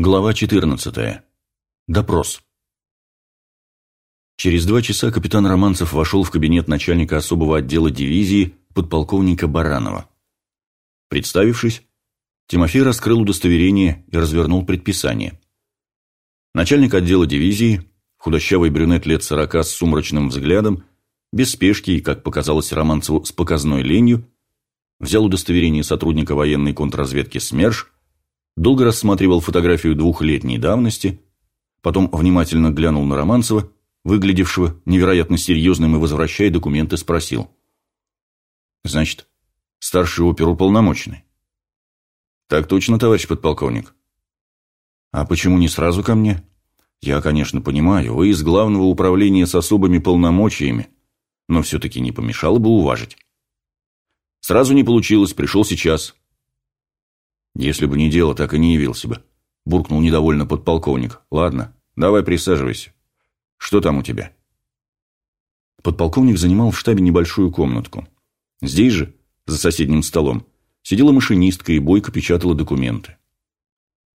Глава 14. Допрос. Через два часа капитан Романцев вошел в кабинет начальника особого отдела дивизии подполковника Баранова. Представившись, Тимофей раскрыл удостоверение и развернул предписание. Начальник отдела дивизии, худощавый брюнет лет сорока с сумрачным взглядом, без спешки и, как показалось Романцеву, с показной ленью, взял удостоверение сотрудника военной контрразведки СМЕРШ долго рассматривал фотографию двухлетней давности, потом внимательно глянул на Романцева, выглядевшего невероятно серьезным и, возвращая документы, спросил. «Значит, старший оперуполномоченный?» «Так точно, товарищ подполковник». «А почему не сразу ко мне?» «Я, конечно, понимаю, вы из главного управления с особыми полномочиями, но все-таки не помешало бы уважить». «Сразу не получилось, пришел сейчас. Если бы не дело, так и не явился бы. Буркнул недовольно подполковник. Ладно, давай присаживайся. Что там у тебя? Подполковник занимал в штабе небольшую комнатку. Здесь же, за соседним столом, сидела машинистка и бойко печатала документы.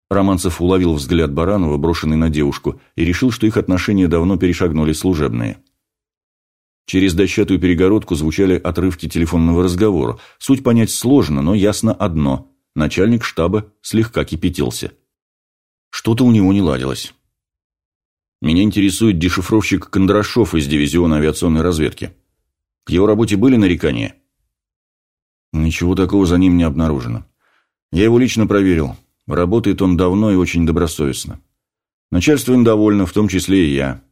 Романцев уловил взгляд Баранова, брошенный на девушку, и решил, что их отношения давно перешагнули служебные. Через дощатую перегородку звучали отрывки телефонного разговора. Суть понять сложно, но ясно одно начальник штаба слегка кипятился. Что-то у него не ладилось. Меня интересует дешифровщик Кондрашов из дивизиона авиационной разведки. К его работе были нарекания? Ничего такого за ним не обнаружено. Я его лично проверил. Работает он давно и очень добросовестно. Начальство им довольно, в том числе и я.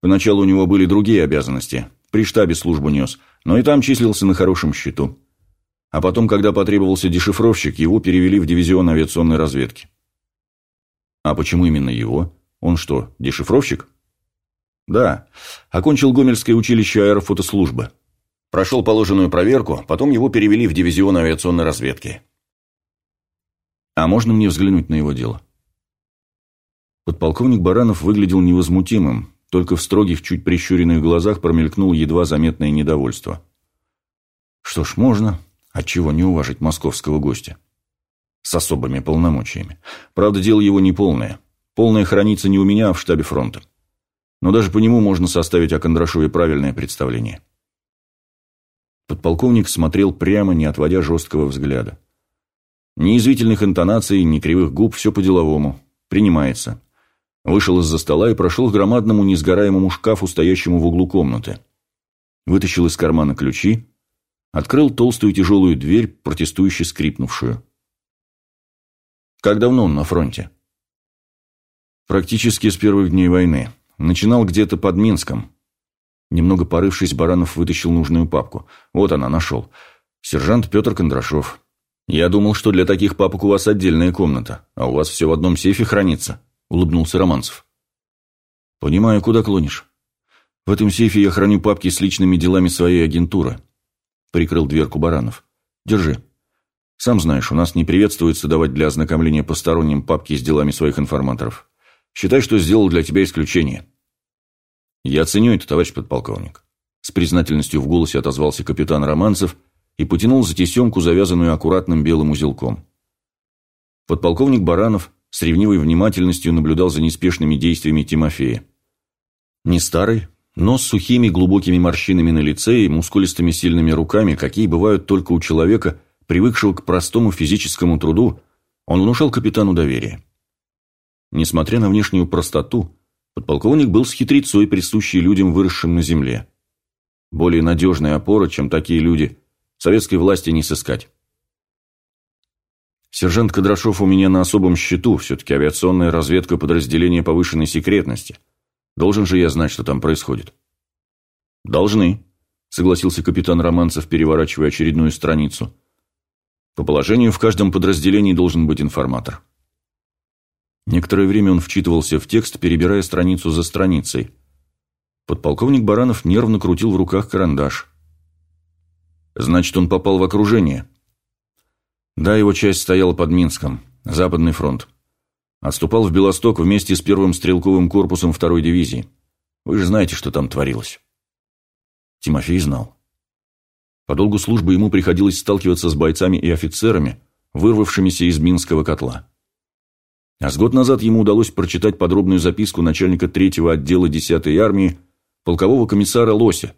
Поначалу у него были другие обязанности. При штабе службу нес, но и там числился на хорошем счету. А потом, когда потребовался дешифровщик, его перевели в дивизион авиационной разведки. А почему именно его? Он что, дешифровщик? Да. Окончил Гомельское училище аэрофотослужбы. Прошел положенную проверку, потом его перевели в дивизион авиационной разведки. А можно мне взглянуть на его дело? Подполковник Баранов выглядел невозмутимым, только в строгих, чуть прищуренных глазах промелькнуло едва заметное недовольство. Что ж, можно. Отчего не уважить московского гостя? С особыми полномочиями. Правда, дело его не полное. Полное хранится не у меня, а в штабе фронта. Но даже по нему можно составить о Кондрашове правильное представление. Подполковник смотрел прямо, не отводя жесткого взгляда. Ни извительных интонаций, ни кривых губ, все по-деловому. Принимается. Вышел из-за стола и прошел к громадному несгораемому шкафу, стоящему в углу комнаты. Вытащил из кармана ключи, Открыл толстую тяжелую дверь, протестующе скрипнувшую. «Как давно он на фронте?» «Практически с первых дней войны. Начинал где-то под Минском». Немного порывшись, Баранов вытащил нужную папку. Вот она, нашел. «Сержант Петр Кондрашов». «Я думал, что для таких папок у вас отдельная комната, а у вас все в одном сейфе хранится», — улыбнулся Романцев. «Понимаю, куда клонишь. В этом сейфе я храню папки с личными делами своей агентуры. Прикрыл дверку Баранов. «Держи. Сам знаешь, у нас не приветствуется давать для ознакомления посторонним папки с делами своих информаторов. Считай, что сделал для тебя исключение». «Я ценю это, товарищ подполковник». С признательностью в голосе отозвался капитан Романцев и потянул за тесемку, завязанную аккуратным белым узелком. Подполковник Баранов с ревнивой внимательностью наблюдал за неспешными действиями Тимофея. Не старый, но с сухими глубокими морщинами на лице и мускулистыми сильными руками, какие бывают только у человека, привыкшего к простому физическому труду, он внушал капитану доверие. Несмотря на внешнюю простоту, подполковник был с хитрецой, присущей людям, выросшим на земле. Более надежная опора, чем такие люди, советской власти не сыскать. Сержант Кадрашов у меня на особом счету, все-таки авиационная разведка подразделения повышенной секретности – Должен же я знать, что там происходит. Должны, согласился капитан Романцев, переворачивая очередную страницу. По положению в каждом подразделении должен быть информатор. Некоторое время он вчитывался в текст, перебирая страницу за страницей. Подполковник Баранов нервно крутил в руках карандаш. Значит, он попал в окружение. Да, его часть стояла под Минском, Западный фронт. Отступал в Белосток вместе с первым стрелковым корпусом второй дивизии. Вы же знаете, что там творилось. Тимофей знал. По долгу службы ему приходилось сталкиваться с бойцами и офицерами, вырвавшимися из Минского котла. А с год назад ему удалось прочитать подробную записку начальника третьего отдела 10-й армии полкового комиссара Лося,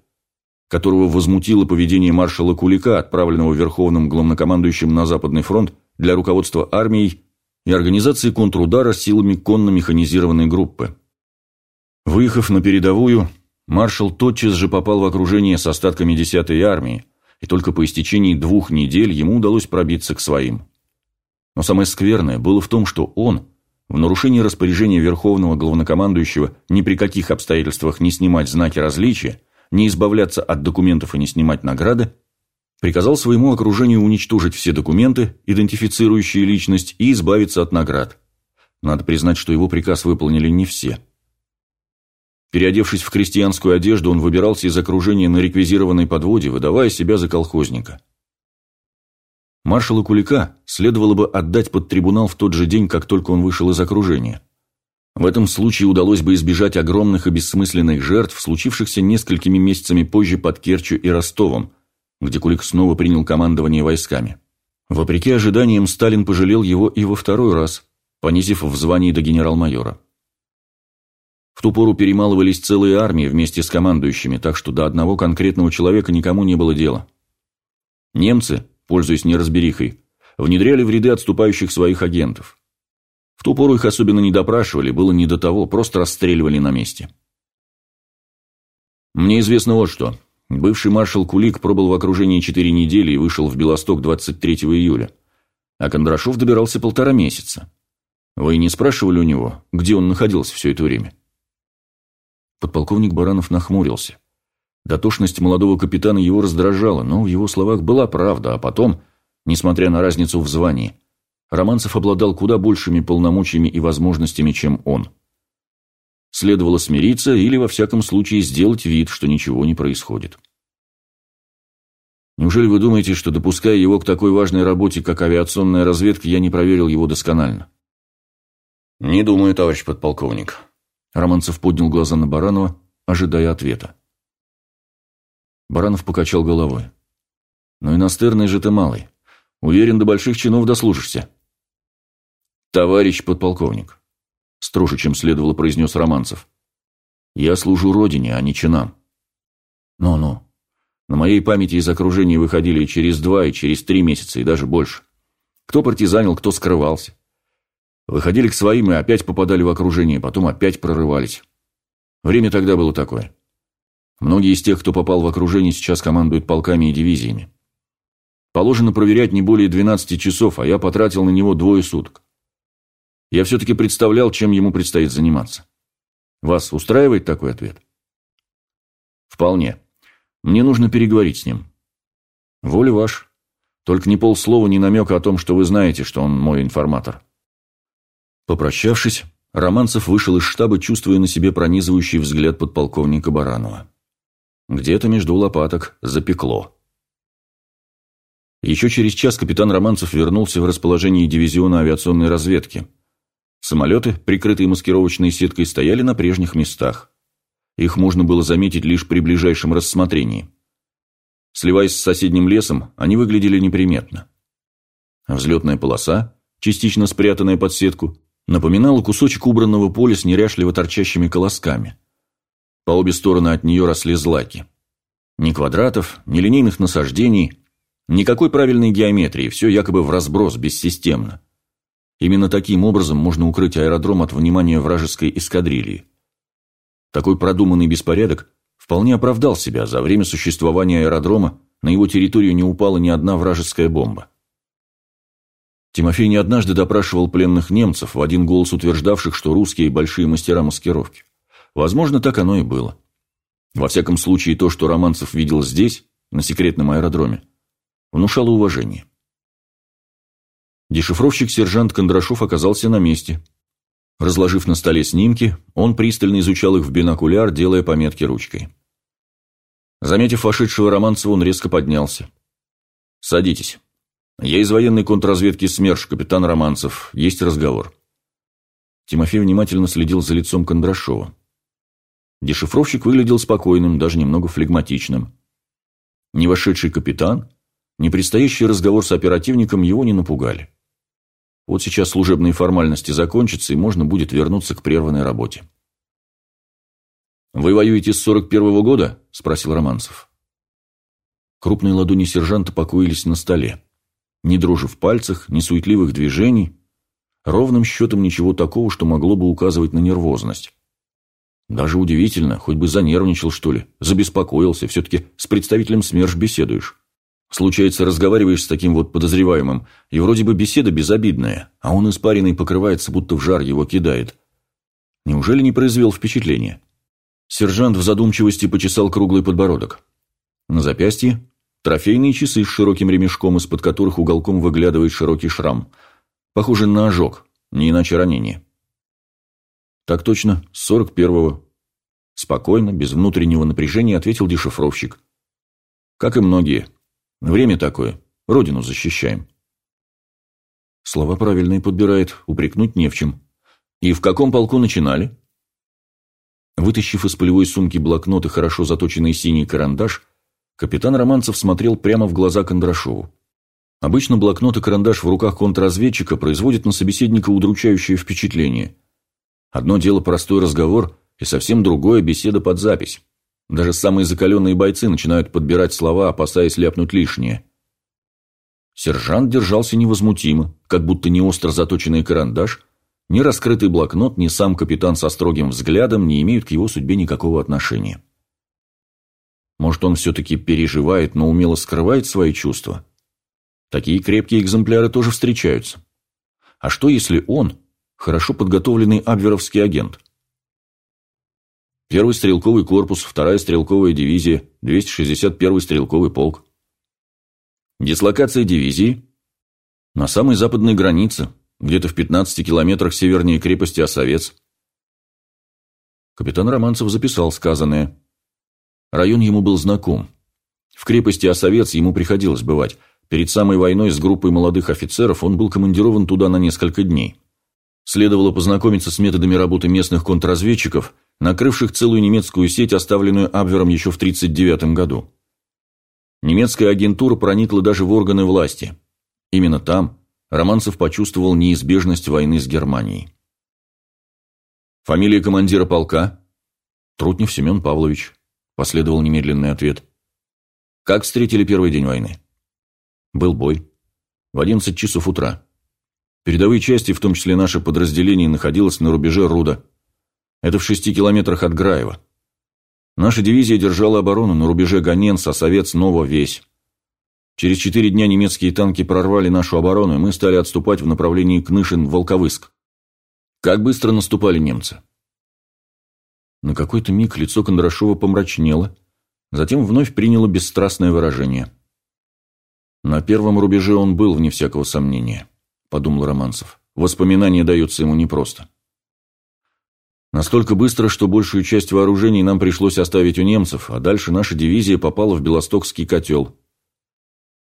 которого возмутило поведение маршала Кулика, отправленного Верховным главнокомандующим на Западный фронт для руководства армией и организации контрудара силами конно-механизированной группы. Выехав на передовую, маршал тотчас же попал в окружение с остатками 10-й армии, и только по истечении двух недель ему удалось пробиться к своим. Но самое скверное было в том, что он, в нарушении распоряжения Верховного Главнокомандующего ни при каких обстоятельствах не снимать знаки различия, не избавляться от документов и не снимать награды, приказал своему окружению уничтожить все документы, идентифицирующие личность, и избавиться от наград. Надо признать, что его приказ выполнили не все. Переодевшись в крестьянскую одежду, он выбирался из окружения на реквизированной подводе, выдавая себя за колхозника. Маршала Кулика следовало бы отдать под трибунал в тот же день, как только он вышел из окружения. В этом случае удалось бы избежать огромных и бессмысленных жертв, случившихся несколькими месяцами позже под Керчью и Ростовом, где Кулик снова принял командование войсками. Вопреки ожиданиям, Сталин пожалел его и во второй раз, понизив в звании до генерал-майора. В ту пору перемалывались целые армии вместе с командующими, так что до одного конкретного человека никому не было дела. Немцы, пользуясь неразберихой, внедряли в ряды отступающих своих агентов. В ту пору их особенно не допрашивали, было не до того, просто расстреливали на месте. Мне известно вот что. Бывший маршал Кулик пробыл в окружении четыре недели и вышел в Белосток 23 июля. А Кондрашов добирался полтора месяца. Вы не спрашивали у него, где он находился все это время? Подполковник Баранов нахмурился. Дотошность молодого капитана его раздражала, но в его словах была правда, а потом, несмотря на разницу в звании, Романцев обладал куда большими полномочиями и возможностями, чем он. Следовало смириться или, во всяком случае, сделать вид, что ничего не происходит. Неужели вы думаете, что, допуская его к такой важной работе, как авиационная разведка, я не проверил его досконально? Не думаю, товарищ подполковник. Романцев поднял глаза на Баранова, ожидая ответа. Баранов покачал головой. «Ну и настырный же ты малый. Уверен, до больших чинов дослужишься». «Товарищ подполковник», — строже, чем следовало, произнес Романцев. «Я служу родине, а не чинам». «Ну-ну. На моей памяти из окружения выходили и через два, и через три месяца, и даже больше. Кто партизанил, кто скрывался. Выходили к своим и опять попадали в окружение, потом опять прорывались. Время тогда было такое. Многие из тех, кто попал в окружение, сейчас командуют полками и дивизиями. Положено проверять не более 12 часов, а я потратил на него двое суток. Я все-таки представлял, чем ему предстоит заниматься. Вас устраивает такой ответ? Вполне. Мне нужно переговорить с ним. Воля ваш. Только ни полслова, ни намека о том, что вы знаете, что он мой информатор. Попрощавшись, Романцев вышел из штаба, чувствуя на себе пронизывающий взгляд подполковника Баранова. Где-то между лопаток запекло. Еще через час капитан Романцев вернулся в расположение дивизиона авиационной разведки. Самолеты, прикрытые маскировочной сеткой, стояли на прежних местах. Их можно было заметить лишь при ближайшем рассмотрении. Сливаясь с соседним лесом, они выглядели неприметно. Взлетная полоса, частично спрятанная под сетку, напоминала кусочек убранного поля с неряшливо торчащими колосками. По обе стороны от нее росли злаки. Ни квадратов, ни линейных насаждений, никакой правильной геометрии, все якобы в разброс, бессистемно. Именно таким образом можно укрыть аэродром от внимания вражеской эскадрильи. Такой продуманный беспорядок вполне оправдал себя. За время существования аэродрома на его территорию не упала ни одна вражеская бомба. Тимофей не однажды допрашивал пленных немцев, в один голос утверждавших, что русские – большие мастера маскировки. Возможно, так оно и было. Во всяком случае, то, что Романцев видел здесь, на секретном аэродроме, внушало уважение. Дешифровщик-сержант Кондрашов оказался на месте. Разложив на столе снимки, он пристально изучал их в бинокуляр, делая пометки ручкой. Заметив вошедшего Романцева, он резко поднялся. «Садитесь. Я из военной контрразведки СМЕРШ, капитан Романцев. Есть разговор». Тимофей внимательно следил за лицом Кондрашова. Дешифровщик выглядел спокойным, даже немного флегматичным. Ни вошедший капитан, ни предстоящий разговор с оперативником его не напугали. Вот сейчас служебные формальности закончатся, и можно будет вернуться к прерванной работе. «Вы воюете с 41-го года?» – спросил Романцев. Крупные ладони сержанта покоились на столе. Ни дрожи в пальцах, ни суетливых движений. Ровным счетом ничего такого, что могло бы указывать на нервозность. Даже удивительно, хоть бы занервничал, что ли, забеспокоился, все-таки с представителем СМЕРШ беседуешь. Случается, разговариваешь с таким вот подозреваемым, и вроде бы беседа безобидная, а он испаренный покрывается, будто в жар его кидает. Неужели не произвел впечатления? Сержант в задумчивости почесал круглый подбородок. На запястье трофейные часы с широким ремешком, из-под которых уголком выглядывает широкий шрам. Похоже на ожог, не иначе ранение. Так точно, сорок первого. Спокойно, без внутреннего напряжения ответил дешифровщик. Как и многие. Время такое. Родину защищаем. Слова правильные подбирает, упрекнуть не в чем. И в каком полку начинали? Вытащив из полевой сумки блокнот и хорошо заточенный синий карандаш, капитан Романцев смотрел прямо в глаза Кондрашову. Обычно блокнот и карандаш в руках контрразведчика производят на собеседника удручающее впечатление. Одно дело простой разговор, и совсем другое беседа под запись. Даже самые закаленные бойцы начинают подбирать слова, опасаясь ляпнуть лишнее. Сержант держался невозмутимо, как будто не остро заточенный карандаш, ни раскрытый блокнот, ни сам капитан со строгим взглядом не имеют к его судьбе никакого отношения. Может, он все-таки переживает, но умело скрывает свои чувства? Такие крепкие экземпляры тоже встречаются. А что, если он хорошо подготовленный абверовский агент? Первый стрелковый корпус, вторая стрелковая дивизия, 261-й стрелковый полк. Дислокация дивизии на самой западной границе, где-то в 15 километрах севернее крепости Осовец. Капитан Романцев записал сказанное. Район ему был знаком. В крепости Осовец ему приходилось бывать. Перед самой войной с группой молодых офицеров он был командирован туда на несколько дней. Следовало познакомиться с методами работы местных контрразведчиков накрывших целую немецкую сеть, оставленную Абвером еще в 1939 году. Немецкая агентура проникла даже в органы власти. Именно там Романцев почувствовал неизбежность войны с Германией. «Фамилия командира полка?» «Трутнев Семен Павлович», – последовал немедленный ответ. «Как встретили первый день войны?» «Был бой. В 11 часов утра. Передовые части, в том числе наше подразделение, находилось на рубеже Руда. Это в шести километрах от Граева. Наша дивизия держала оборону на рубеже Ганенс, а Совет снова весь. Через четыре дня немецкие танки прорвали нашу оборону, и мы стали отступать в направлении Кнышин-Волковыск. Как быстро наступали немцы? На какой-то миг лицо Кондрашова помрачнело, затем вновь приняло бесстрастное выражение. «На первом рубеже он был, вне всякого сомнения», — подумал Романцев. «Воспоминания даются ему непросто». Настолько быстро, что большую часть вооружений нам пришлось оставить у немцев, а дальше наша дивизия попала в Белостокский котел.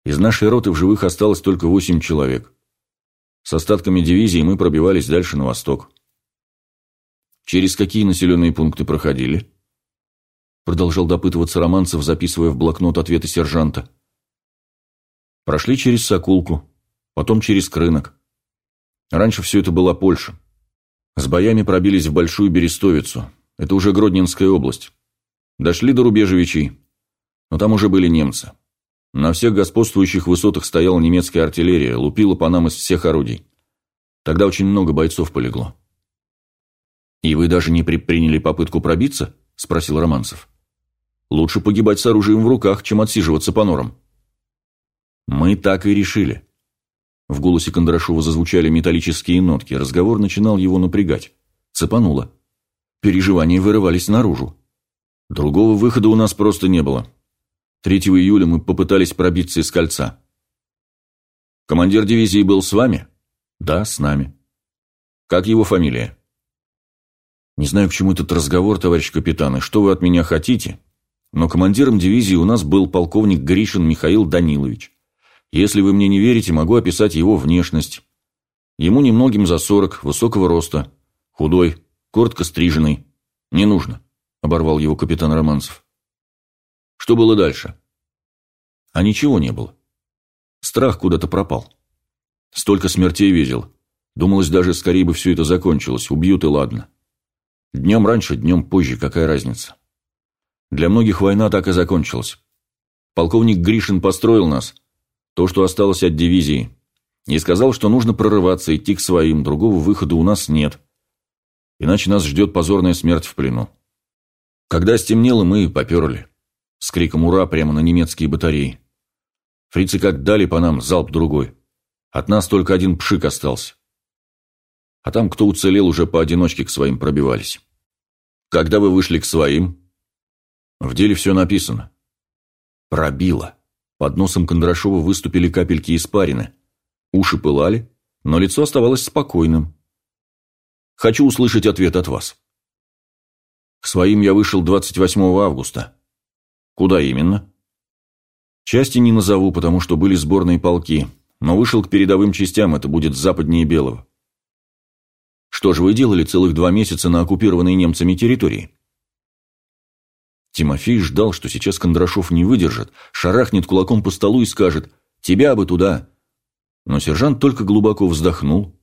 Из нашей роты в живых осталось только восемь человек. С остатками дивизии мы пробивались дальше на восток. Через какие населенные пункты проходили? Продолжал допытываться Романцев, записывая в блокнот ответы сержанта. Прошли через Сокулку, потом через Крынок. Раньше все это была Польша. С боями пробились в Большую Берестовицу. Это уже Гродненская область. Дошли до Рубежевичей. Но там уже были немцы. На всех господствующих высотах стояла немецкая артиллерия, лупила по нам из всех орудий. Тогда очень много бойцов полегло. «И вы даже не предприняли попытку пробиться?» – спросил Романцев. «Лучше погибать с оружием в руках, чем отсиживаться по норам». «Мы так и решили», в голосе Кондрашова зазвучали металлические нотки, разговор начинал его напрягать. Цепануло. Переживания вырывались наружу. Другого выхода у нас просто не было. 3 июля мы попытались пробиться из кольца. Командир дивизии был с вами? Да, с нами. Как его фамилия? Не знаю, к чему этот разговор, товарищ капитан, и что вы от меня хотите, но командиром дивизии у нас был полковник Гришин Михаил Данилович. Если вы мне не верите, могу описать его внешность. Ему немногим за сорок, высокого роста, худой, коротко стриженный. Не нужно, оборвал его капитан Романцев. Что было дальше? А ничего не было. Страх куда-то пропал. Столько смертей видел. Думалось даже, скорее бы все это закончилось, убьют и ладно. Днем раньше, днем позже, какая разница. Для многих война так и закончилась. Полковник Гришин построил нас, то, что осталось от дивизии, и сказал, что нужно прорываться, идти к своим, другого выхода у нас нет. Иначе нас ждет позорная смерть в плену. Когда стемнело, мы поперли. С криком «Ура!» прямо на немецкие батареи. Фрицы как дали по нам залп другой. От нас только один пшик остался. А там, кто уцелел, уже поодиночке к своим пробивались. Когда вы вышли к своим? В деле все написано. Пробило. Под носом Кондрашова выступили капельки испарины. Уши пылали, но лицо оставалось спокойным. Хочу услышать ответ от вас. К своим я вышел 28 августа. Куда именно? Части не назову, потому что были сборные полки, но вышел к передовым частям, это будет западнее Белого. Что же вы делали целых два месяца на оккупированной немцами территории? Тимофей ждал, что сейчас Кондрашов не выдержит, шарахнет кулаком по столу и скажет «Тебя бы туда!». Но сержант только глубоко вздохнул,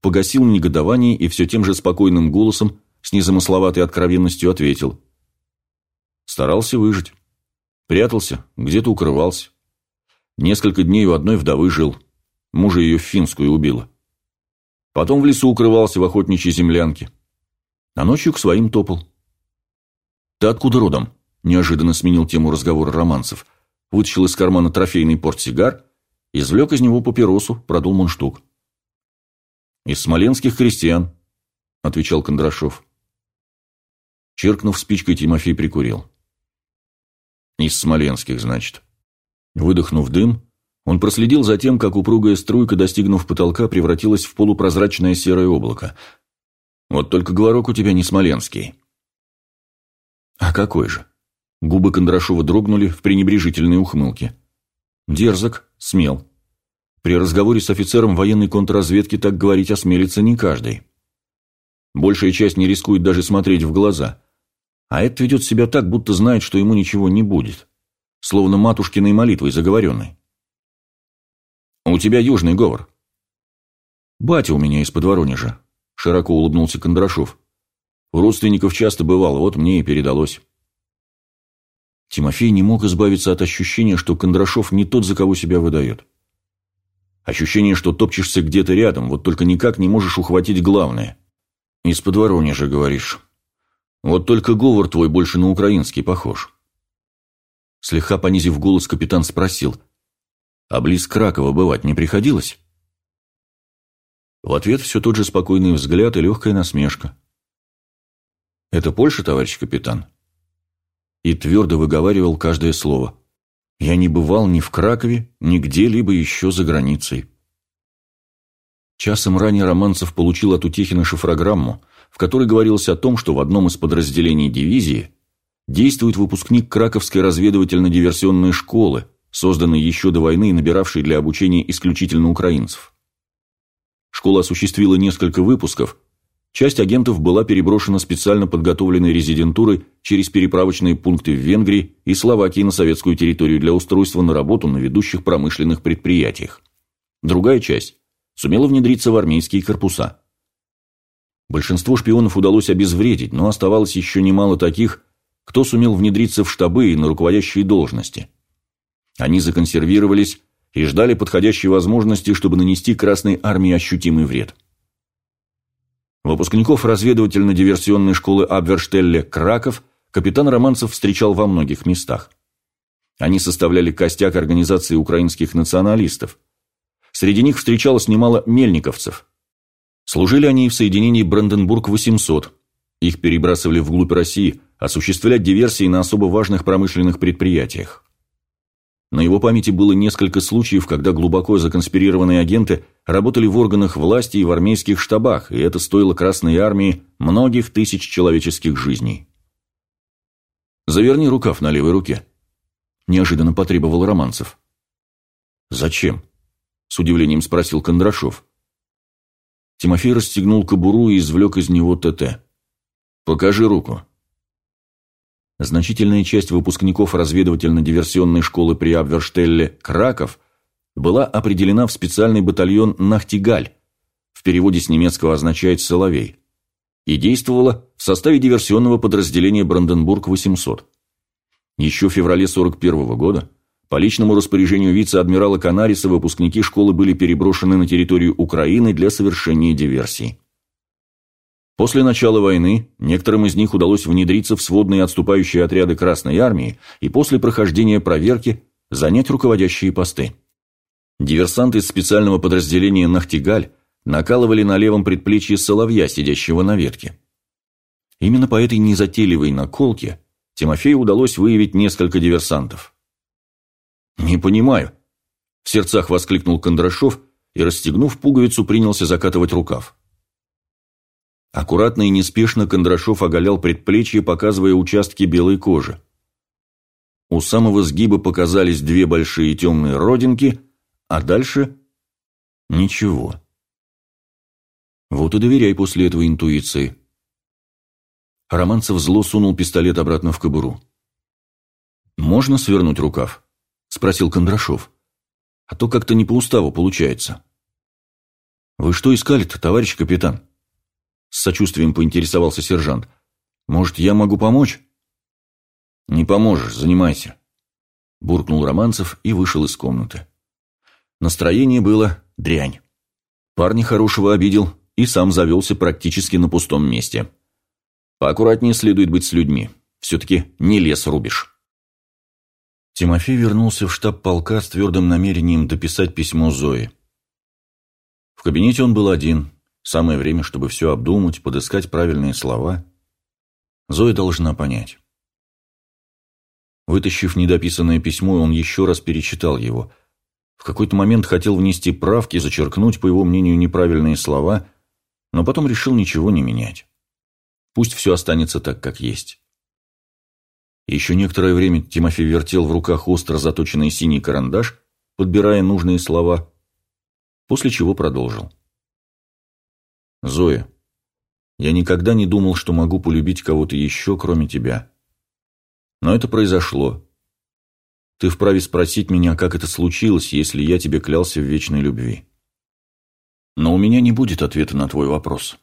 погасил негодование и все тем же спокойным голосом, с незамысловатой откровенностью ответил. Старался выжить. Прятался, где-то укрывался. Несколько дней у одной вдовы жил. Мужа ее в финскую убила. Потом в лесу укрывался в охотничьей землянке. А ночью к своим топал. «Ты откуда родом?» – неожиданно сменил тему разговора романцев. Вытащил из кармана трофейный портсигар, извлек из него папиросу, продул мундштук. «Из смоленских крестьян», – отвечал Кондрашов. Черкнув спичкой, Тимофей прикурил. «Из смоленских, значит». Выдохнув дым, он проследил за тем, как упругая струйка, достигнув потолка, превратилась в полупрозрачное серое облако. «Вот только говорок у тебя не смоленский». «А какой же?» Губы Кондрашова дрогнули в пренебрежительной ухмылке. «Дерзок, смел. При разговоре с офицером военной контрразведки так говорить осмелится не каждый. Большая часть не рискует даже смотреть в глаза. А этот ведет себя так, будто знает, что ему ничего не будет. Словно матушкиной молитвой заговоренной. «У тебя южный говор». «Батя у меня из-под Воронежа», — широко улыбнулся Кондрашов. У родственников часто бывало, вот мне и передалось. Тимофей не мог избавиться от ощущения, что Кондрашов не тот, за кого себя выдает. Ощущение, что топчешься где-то рядом, вот только никак не можешь ухватить главное. Из-под Воронежа, говоришь. Вот только говор твой больше на украинский похож. Слегка понизив голос, капитан спросил. А близ Кракова бывать не приходилось? В ответ все тот же спокойный взгляд и легкая насмешка. «Это Польша, товарищ капитан?» И твердо выговаривал каждое слово. «Я не бывал ни в Кракове, ни где-либо еще за границей». Часом ранее Романцев получил от Утехина шифрограмму, в которой говорилось о том, что в одном из подразделений дивизии действует выпускник Краковской разведывательно-диверсионной школы, созданной еще до войны и набиравшей для обучения исключительно украинцев. Школа осуществила несколько выпусков, Часть агентов была переброшена специально подготовленной резидентурой через переправочные пункты в Венгрии и Словакии на советскую территорию для устройства на работу на ведущих промышленных предприятиях. Другая часть сумела внедриться в армейские корпуса. Большинство шпионов удалось обезвредить, но оставалось еще немало таких, кто сумел внедриться в штабы и на руководящие должности. Они законсервировались и ждали подходящей возможности, чтобы нанести Красной Армии ощутимый вред. Выпускников разведывательно-диверсионной школы Абверштелле «Краков» капитан Романцев встречал во многих местах. Они составляли костяк организации украинских националистов. Среди них встречалось немало мельниковцев. Служили они в соединении Бранденбург-800. Их перебрасывали вглубь России, осуществлять диверсии на особо важных промышленных предприятиях. На его памяти было несколько случаев, когда глубоко законспирированные агенты работали в органах власти и в армейских штабах, и это стоило Красной Армии многих тысяч человеческих жизней. «Заверни рукав на левой руке», – неожиданно потребовал Романцев. «Зачем?» – с удивлением спросил Кондрашов. Тимофей расстегнул кобуру и извлек из него ТТ. «Покажи руку». Значительная часть выпускников разведывательно-диверсионной школы при Абверштелле «Краков» была определена в специальный батальон «Нахтигаль», в переводе с немецкого означает «соловей», и действовала в составе диверсионного подразделения «Бранденбург-800». Еще в феврале 1941 года по личному распоряжению вице-адмирала Канариса выпускники школы были переброшены на территорию Украины для совершения диверсий. После начала войны некоторым из них удалось внедриться в сводные отступающие отряды Красной Армии и после прохождения проверки занять руководящие посты. Диверсанты из специального подразделения «Нахтигаль» накалывали на левом предплечье соловья, сидящего на ветке. Именно по этой незатейливой наколке Тимофею удалось выявить несколько диверсантов. «Не понимаю», – в сердцах воскликнул Кондрашов и, расстегнув пуговицу, принялся закатывать рукав. Аккуратно и неспешно Кондрашов оголял предплечье, показывая участки белой кожи. У самого сгиба показались две большие темные родинки, а дальше – ничего. Вот и доверяй после этого интуиции. Романцев зло сунул пистолет обратно в кобуру. «Можно свернуть рукав?» – спросил Кондрашов. «А то как-то не по уставу получается». «Вы что искали-то, товарищ капитан?» С сочувствием поинтересовался сержант. «Может, я могу помочь?» «Не поможешь, занимайся», – буркнул Романцев и вышел из комнаты. Настроение было дрянь. Парня хорошего обидел и сам завелся практически на пустом месте. Поаккуратнее следует быть с людьми. Все-таки не лес рубишь. Тимофей вернулся в штаб полка с твердым намерением дописать письмо Зои. В кабинете он был один. Самое время, чтобы все обдумать, подыскать правильные слова. Зоя должна понять. Вытащив недописанное письмо, он еще раз перечитал его. В какой-то момент хотел внести правки, зачеркнуть, по его мнению, неправильные слова, но потом решил ничего не менять. Пусть все останется так, как есть. Еще некоторое время Тимофей вертел в руках остро заточенный синий карандаш, подбирая нужные слова, после чего продолжил. «Зоя, я никогда не думал, что могу полюбить кого-то еще, кроме тебя. Но это произошло. Ты вправе спросить меня, как это случилось, если я тебе клялся в вечной любви. Но у меня не будет ответа на твой вопрос.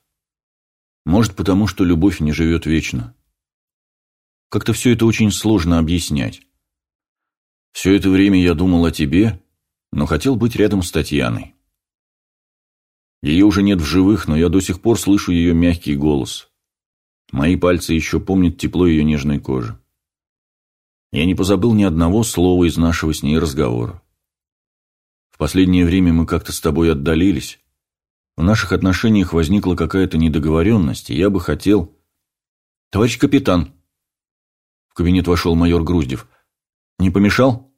Может, потому что любовь не живет вечно. Как-то все это очень сложно объяснять. Все это время я думал о тебе, но хотел быть рядом с Татьяной. Ее уже нет в живых, но я до сих пор слышу ее мягкий голос. Мои пальцы еще помнят тепло ее нежной кожи. Я не позабыл ни одного слова из нашего с ней разговора. В последнее время мы как-то с тобой отдалились. В наших отношениях возникла какая-то недоговоренность, и я бы хотел... Товарищ капитан, в кабинет вошел майор Груздев. «Не помешал?»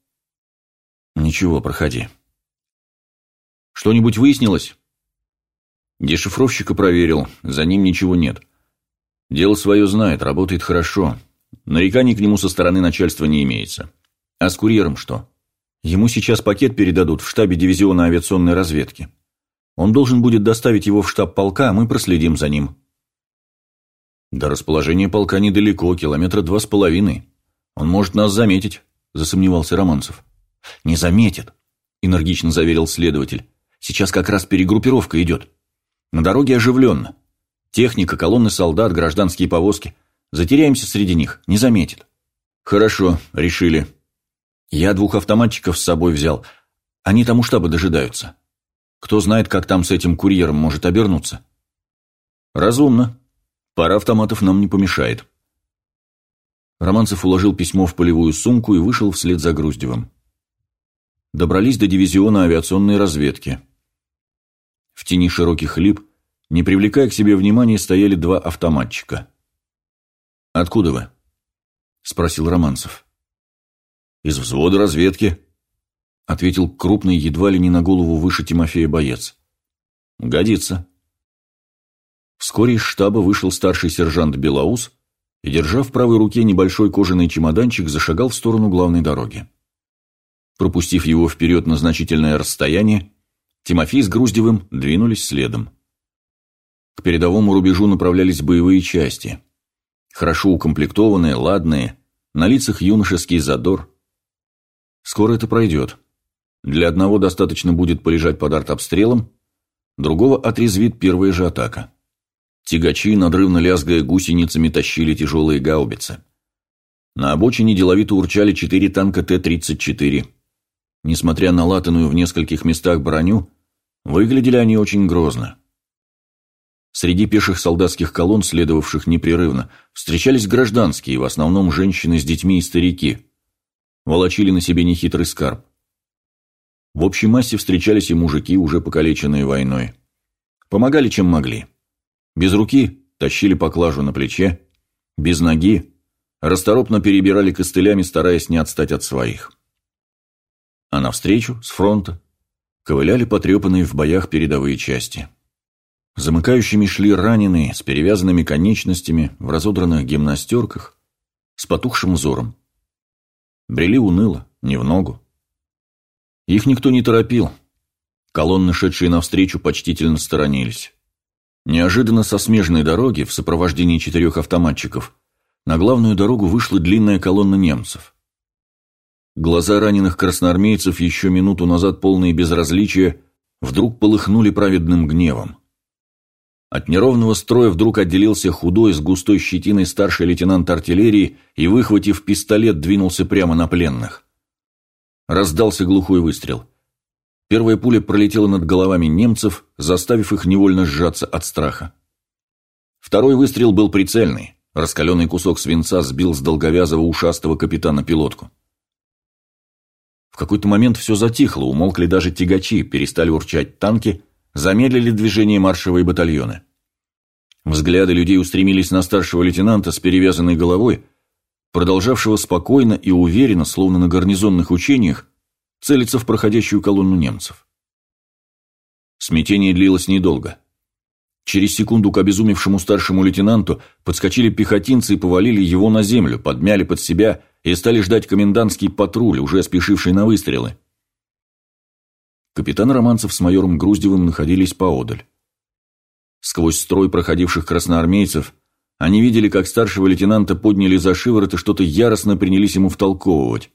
«Ничего, проходи». «Что-нибудь выяснилось?» Дешифровщика проверил, за ним ничего нет. Дело свое знает, работает хорошо. Нареканий к нему со стороны начальства не имеется. А с курьером что? Ему сейчас пакет передадут в штабе дивизиона авиационной разведки. Он должен будет доставить его в штаб полка, а мы проследим за ним. До расположения полка недалеко, километра два с половиной. Он может нас заметить, засомневался Романцев. Не заметит, энергично заверил следователь. Сейчас как раз перегруппировка идет. На дороге оживленно. Техника, колонны солдат, гражданские повозки. Затеряемся среди них, не заметит. Хорошо, решили. Я двух автоматчиков с собой взял. Они там у штаба дожидаются. Кто знает, как там с этим курьером может обернуться. Разумно, Пара автоматов нам не помешает. Романцев уложил письмо в полевую сумку и вышел вслед за Груздевым. Добрались до дивизиона авиационной разведки. В тени широких лип, не привлекая к себе внимания, стояли два автоматчика. «Откуда вы?» – спросил Романцев. «Из взвода разведки», – ответил крупный, едва ли не на голову выше Тимофея боец. «Годится». Вскоре из штаба вышел старший сержант Белоус и, держа в правой руке небольшой кожаный чемоданчик, зашагал в сторону главной дороги. Пропустив его вперед на значительное расстояние, Тимофей с Груздевым двинулись следом. К передовому рубежу направлялись боевые части. Хорошо укомплектованные, ладные, на лицах юношеский задор. Скоро это пройдет. Для одного достаточно будет полежать под артобстрелом, другого отрезвит первая же атака. Тягачи, надрывно лязгая гусеницами, тащили тяжелые гаубицы. На обочине деловито урчали четыре танка Т-34. Несмотря на латаную в нескольких местах броню, выглядели они очень грозно. Среди пеших солдатских колонн, следовавших непрерывно, встречались гражданские, в основном женщины с детьми и старики. Волочили на себе нехитрый скарб. В общей массе встречались и мужики, уже покалеченные войной. Помогали, чем могли. Без руки тащили поклажу на плече, без ноги расторопно перебирали костылями, стараясь не отстать от своих. А навстречу, с фронта, ковыляли потрепанные в боях передовые части. Замыкающими шли раненые, с перевязанными конечностями, в разодранных гимнастерках, с потухшим взором. Брели уныло, не в ногу. Их никто не торопил. Колонны, шедшие навстречу, почтительно сторонились. Неожиданно со смежной дороги, в сопровождении четырех автоматчиков, на главную дорогу вышла длинная колонна немцев. Глаза раненых красноармейцев, еще минуту назад полные безразличия, вдруг полыхнули праведным гневом. От неровного строя вдруг отделился худой с густой щетиной старший лейтенант артиллерии и, выхватив пистолет, двинулся прямо на пленных. Раздался глухой выстрел. Первая пуля пролетела над головами немцев, заставив их невольно сжаться от страха. Второй выстрел был прицельный. Раскаленный кусок свинца сбил с долговязого ушастого капитана пилотку. В какой-то момент все затихло, умолкли даже тягачи, перестали урчать танки, замедлили движение маршевые батальоны. Взгляды людей устремились на старшего лейтенанта с перевязанной головой, продолжавшего спокойно и уверенно, словно на гарнизонных учениях, целиться в проходящую колонну немцев. Смятение длилось недолго. Через секунду к обезумевшему старшему лейтенанту подскочили пехотинцы и повалили его на землю, подмяли под себя и стали ждать комендантский патруль, уже спешивший на выстрелы. Капитан Романцев с майором Груздевым находились поодаль. Сквозь строй проходивших красноармейцев они видели, как старшего лейтенанта подняли за шиворот и что-то яростно принялись ему втолковывать.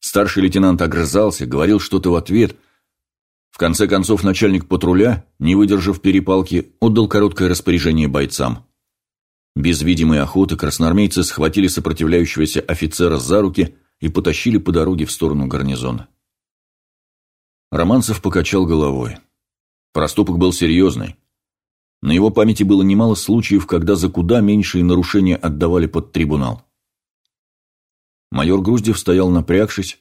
Старший лейтенант огрызался, говорил что-то в ответ – в конце концов, начальник патруля, не выдержав перепалки, отдал короткое распоряжение бойцам. Без видимой охоты красноармейцы схватили сопротивляющегося офицера за руки и потащили по дороге в сторону гарнизона. Романцев покачал головой. Проступок был серьезный. На его памяти было немало случаев, когда за куда меньшие нарушения отдавали под трибунал. Майор Груздев стоял напрягшись,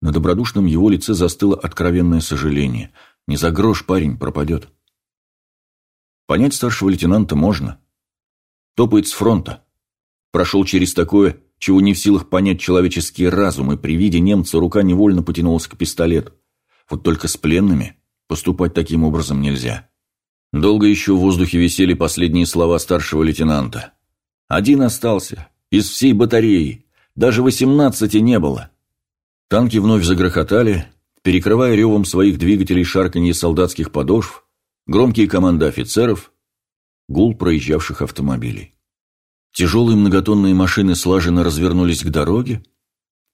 на добродушном его лице застыло откровенное сожаление. Не за грош парень пропадет. Понять старшего лейтенанта можно. Топает с фронта. Прошел через такое, чего не в силах понять человеческий разум, и при виде немца рука невольно потянулась к пистолету. Вот только с пленными поступать таким образом нельзя. Долго еще в воздухе висели последние слова старшего лейтенанта. Один остался. Из всей батареи. Даже восемнадцати не было. Танки вновь загрохотали, перекрывая ревом своих двигателей шарканье солдатских подошв, громкие команды офицеров, гул проезжавших автомобилей. Тяжелые многотонные машины слаженно развернулись к дороге,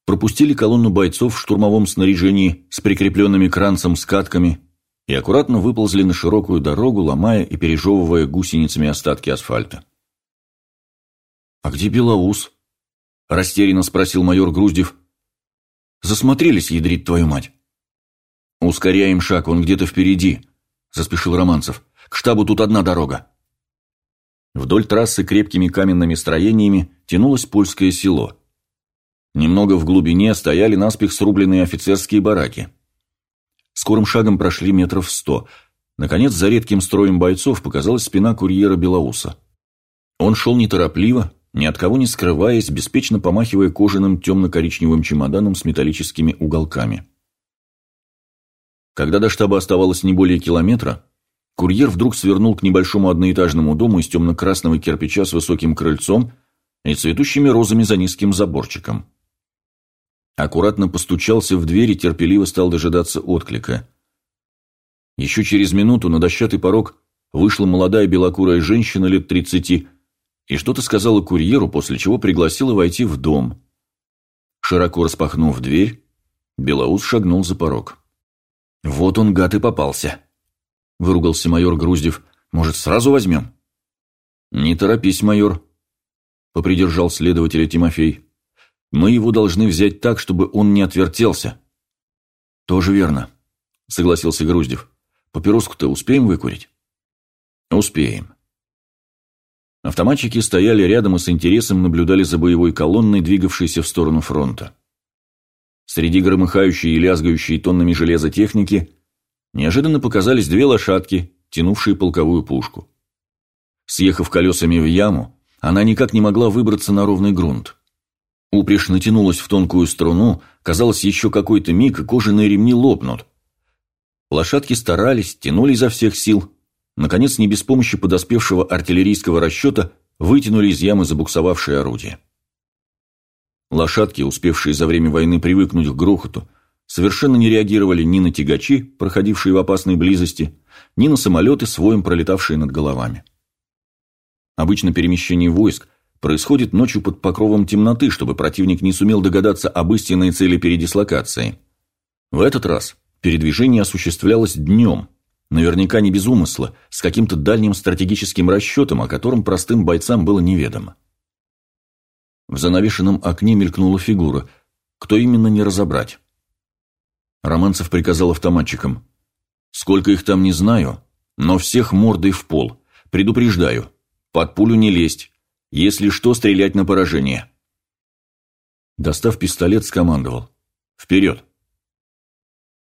пропустили колонну бойцов в штурмовом снаряжении с прикрепленными кранцем скатками и аккуратно выползли на широкую дорогу, ломая и пережевывая гусеницами остатки асфальта. «А где Белоус?» – растерянно спросил майор Груздев, Засмотрелись, ядрит твою мать. Ускоряем шаг, он где-то впереди, заспешил Романцев. К штабу тут одна дорога. Вдоль трассы крепкими каменными строениями тянулось польское село. Немного в глубине стояли наспех срубленные офицерские бараки. Скорым шагом прошли метров сто. Наконец, за редким строем бойцов показалась спина курьера Белоуса. Он шел неторопливо, ни от кого не скрываясь, беспечно помахивая кожаным темно-коричневым чемоданом с металлическими уголками. Когда до штаба оставалось не более километра, курьер вдруг свернул к небольшому одноэтажному дому из темно-красного кирпича с высоким крыльцом и цветущими розами за низким заборчиком. Аккуратно постучался в дверь и терпеливо стал дожидаться отклика. Еще через минуту на дощатый порог вышла молодая белокурая женщина лет тридцати и что-то сказала курьеру, после чего пригласила войти в дом. Широко распахнув дверь, Белоус шагнул за порог. «Вот он, гад, и попался!» Выругался майор Груздев. «Может, сразу возьмем?» «Не торопись, майор», — попридержал следователя Тимофей. «Мы его должны взять так, чтобы он не отвертелся». «Тоже верно», — согласился Груздев. «Папироску-то успеем выкурить?» «Успеем». Автоматчики стояли рядом и с интересом наблюдали за боевой колонной, двигавшейся в сторону фронта. Среди громыхающей и лязгающей тоннами железа техники неожиданно показались две лошадки, тянувшие полковую пушку. Съехав колесами в яму, она никак не могла выбраться на ровный грунт. Упряжь натянулась в тонкую струну, казалось, еще какой-то миг, и кожаные ремни лопнут. Лошадки старались, тянули изо всех сил. Наконец, не без помощи подоспевшего артиллерийского расчета, вытянули из ямы забуксовавшие орудия. Лошадки, успевшие за время войны привыкнуть к грохоту, совершенно не реагировали ни на тягачи, проходившие в опасной близости, ни на самолеты, своим пролетавшие над головами. Обычно перемещение войск происходит ночью под покровом темноты, чтобы противник не сумел догадаться об истинной цели передислокации. В этот раз передвижение осуществлялось днем, наверняка не без умысла, с каким-то дальним стратегическим расчетом, о котором простым бойцам было неведомо. В занавешенном окне мелькнула фигура. Кто именно, не разобрать. Романцев приказал автоматчикам. «Сколько их там, не знаю, но всех мордой в пол. Предупреждаю. Под пулю не лезть. Если что, стрелять на поражение». Достав пистолет, скомандовал. «Вперед!»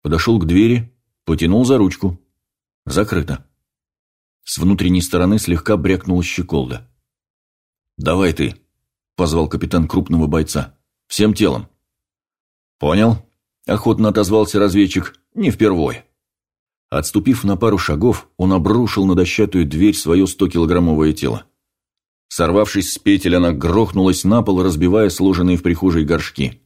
Подошел к двери, потянул за ручку. Закрыто. С внутренней стороны слегка брякнула щеколда. «Давай ты!» – позвал капитан крупного бойца. «Всем телом». «Понял», – охотно отозвался разведчик. «Не впервой». Отступив на пару шагов, он обрушил на дощатую дверь свое стокилограммовое тело. Сорвавшись с петель, она грохнулась на пол, разбивая сложенные в прихожей горшки.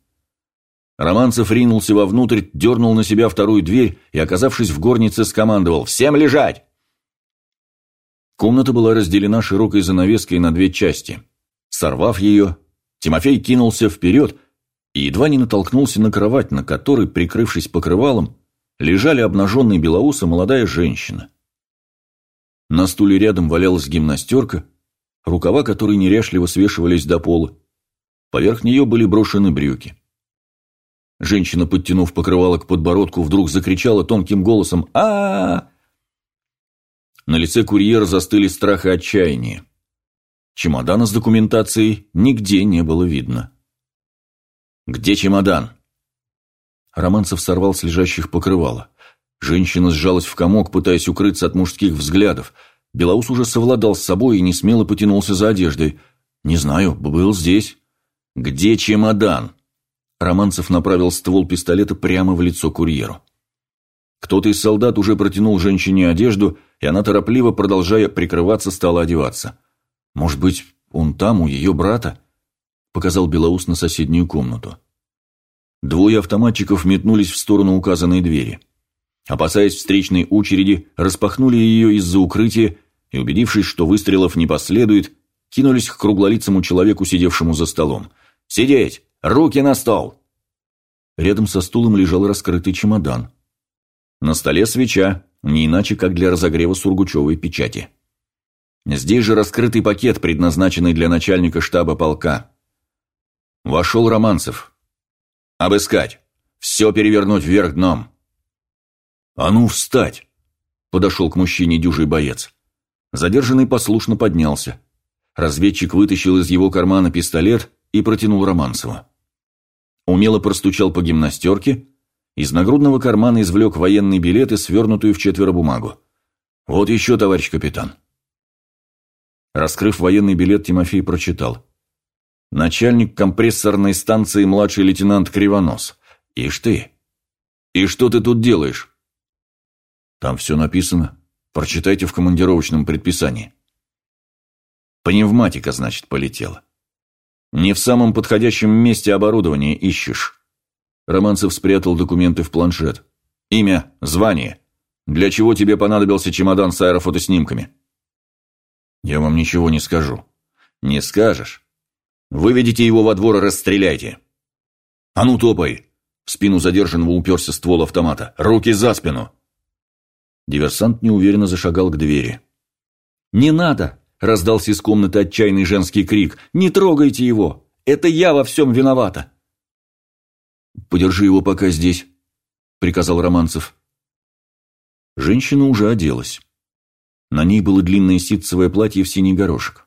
Романцев ринулся вовнутрь, дернул на себя вторую дверь и, оказавшись в горнице, скомандовал «Всем лежать!». Комната была разделена широкой занавеской на две части. Сорвав ее, Тимофей кинулся вперед и едва не натолкнулся на кровать, на которой, прикрывшись покрывалом, лежали обнаженные белоуса молодая женщина. На стуле рядом валялась гимнастерка, рукава которой неряшливо свешивались до пола. Поверх нее были брошены брюки. Женщина, подтянув покрывало к подбородку, вдруг закричала тонким голосом а, -а, -а, На лице курьера застыли страх и отчаяние. Чемодана с документацией нигде не было видно. «Где чемодан?» Романцев сорвал с лежащих покрывала. Женщина сжалась в комок, пытаясь укрыться от мужских взглядов. Белоус уже совладал с собой и не смело потянулся за одеждой. «Не знаю, был здесь». «Где чемодан?» Романцев направил ствол пистолета прямо в лицо курьеру. Кто-то из солдат уже протянул женщине одежду, и она торопливо, продолжая прикрываться, стала одеваться. «Может быть, он там, у ее брата?» – показал Белоус на соседнюю комнату. Двое автоматчиков метнулись в сторону указанной двери. Опасаясь встречной очереди, распахнули ее из-за укрытия и, убедившись, что выстрелов не последует, кинулись к круглолицому человеку, сидевшему за столом. «Сидеть! Руки на стол!» Рядом со стулом лежал раскрытый чемодан. На столе свеча, не иначе, как для разогрева сургучевой печати. Здесь же раскрытый пакет, предназначенный для начальника штаба полка. Вошел Романцев. «Обыскать! Все перевернуть вверх дном!» «А ну, встать!» Подошел к мужчине дюжий боец. Задержанный послушно поднялся. Разведчик вытащил из его кармана пистолет и протянул Романцеву. Умело простучал по гимнастерке, из нагрудного кармана извлек военный билет и свернутую в четверо бумагу. «Вот еще, товарищ капитан!» Раскрыв военный билет, Тимофей прочитал. «Начальник компрессорной станции младший лейтенант Кривонос. Ишь ты! И что ты тут делаешь?» «Там все написано. Прочитайте в командировочном предписании». «Пневматика, значит, полетела. Не в самом подходящем месте оборудования ищешь». Романцев спрятал документы в планшет. «Имя, звание. Для чего тебе понадобился чемодан с аэрофотоснимками?» «Я вам ничего не скажу». «Не скажешь? Выведите его во двор и расстреляйте». «А ну, топай!» В спину задержанного уперся ствол автомата. «Руки за спину!» Диверсант неуверенно зашагал к двери. «Не надо!» – раздался из комнаты отчаянный женский крик. «Не трогайте его! Это я во всем виновата!» «Подержи его пока здесь», – приказал Романцев. Женщина уже оделась. На ней было длинное ситцевое платье в синий горошек.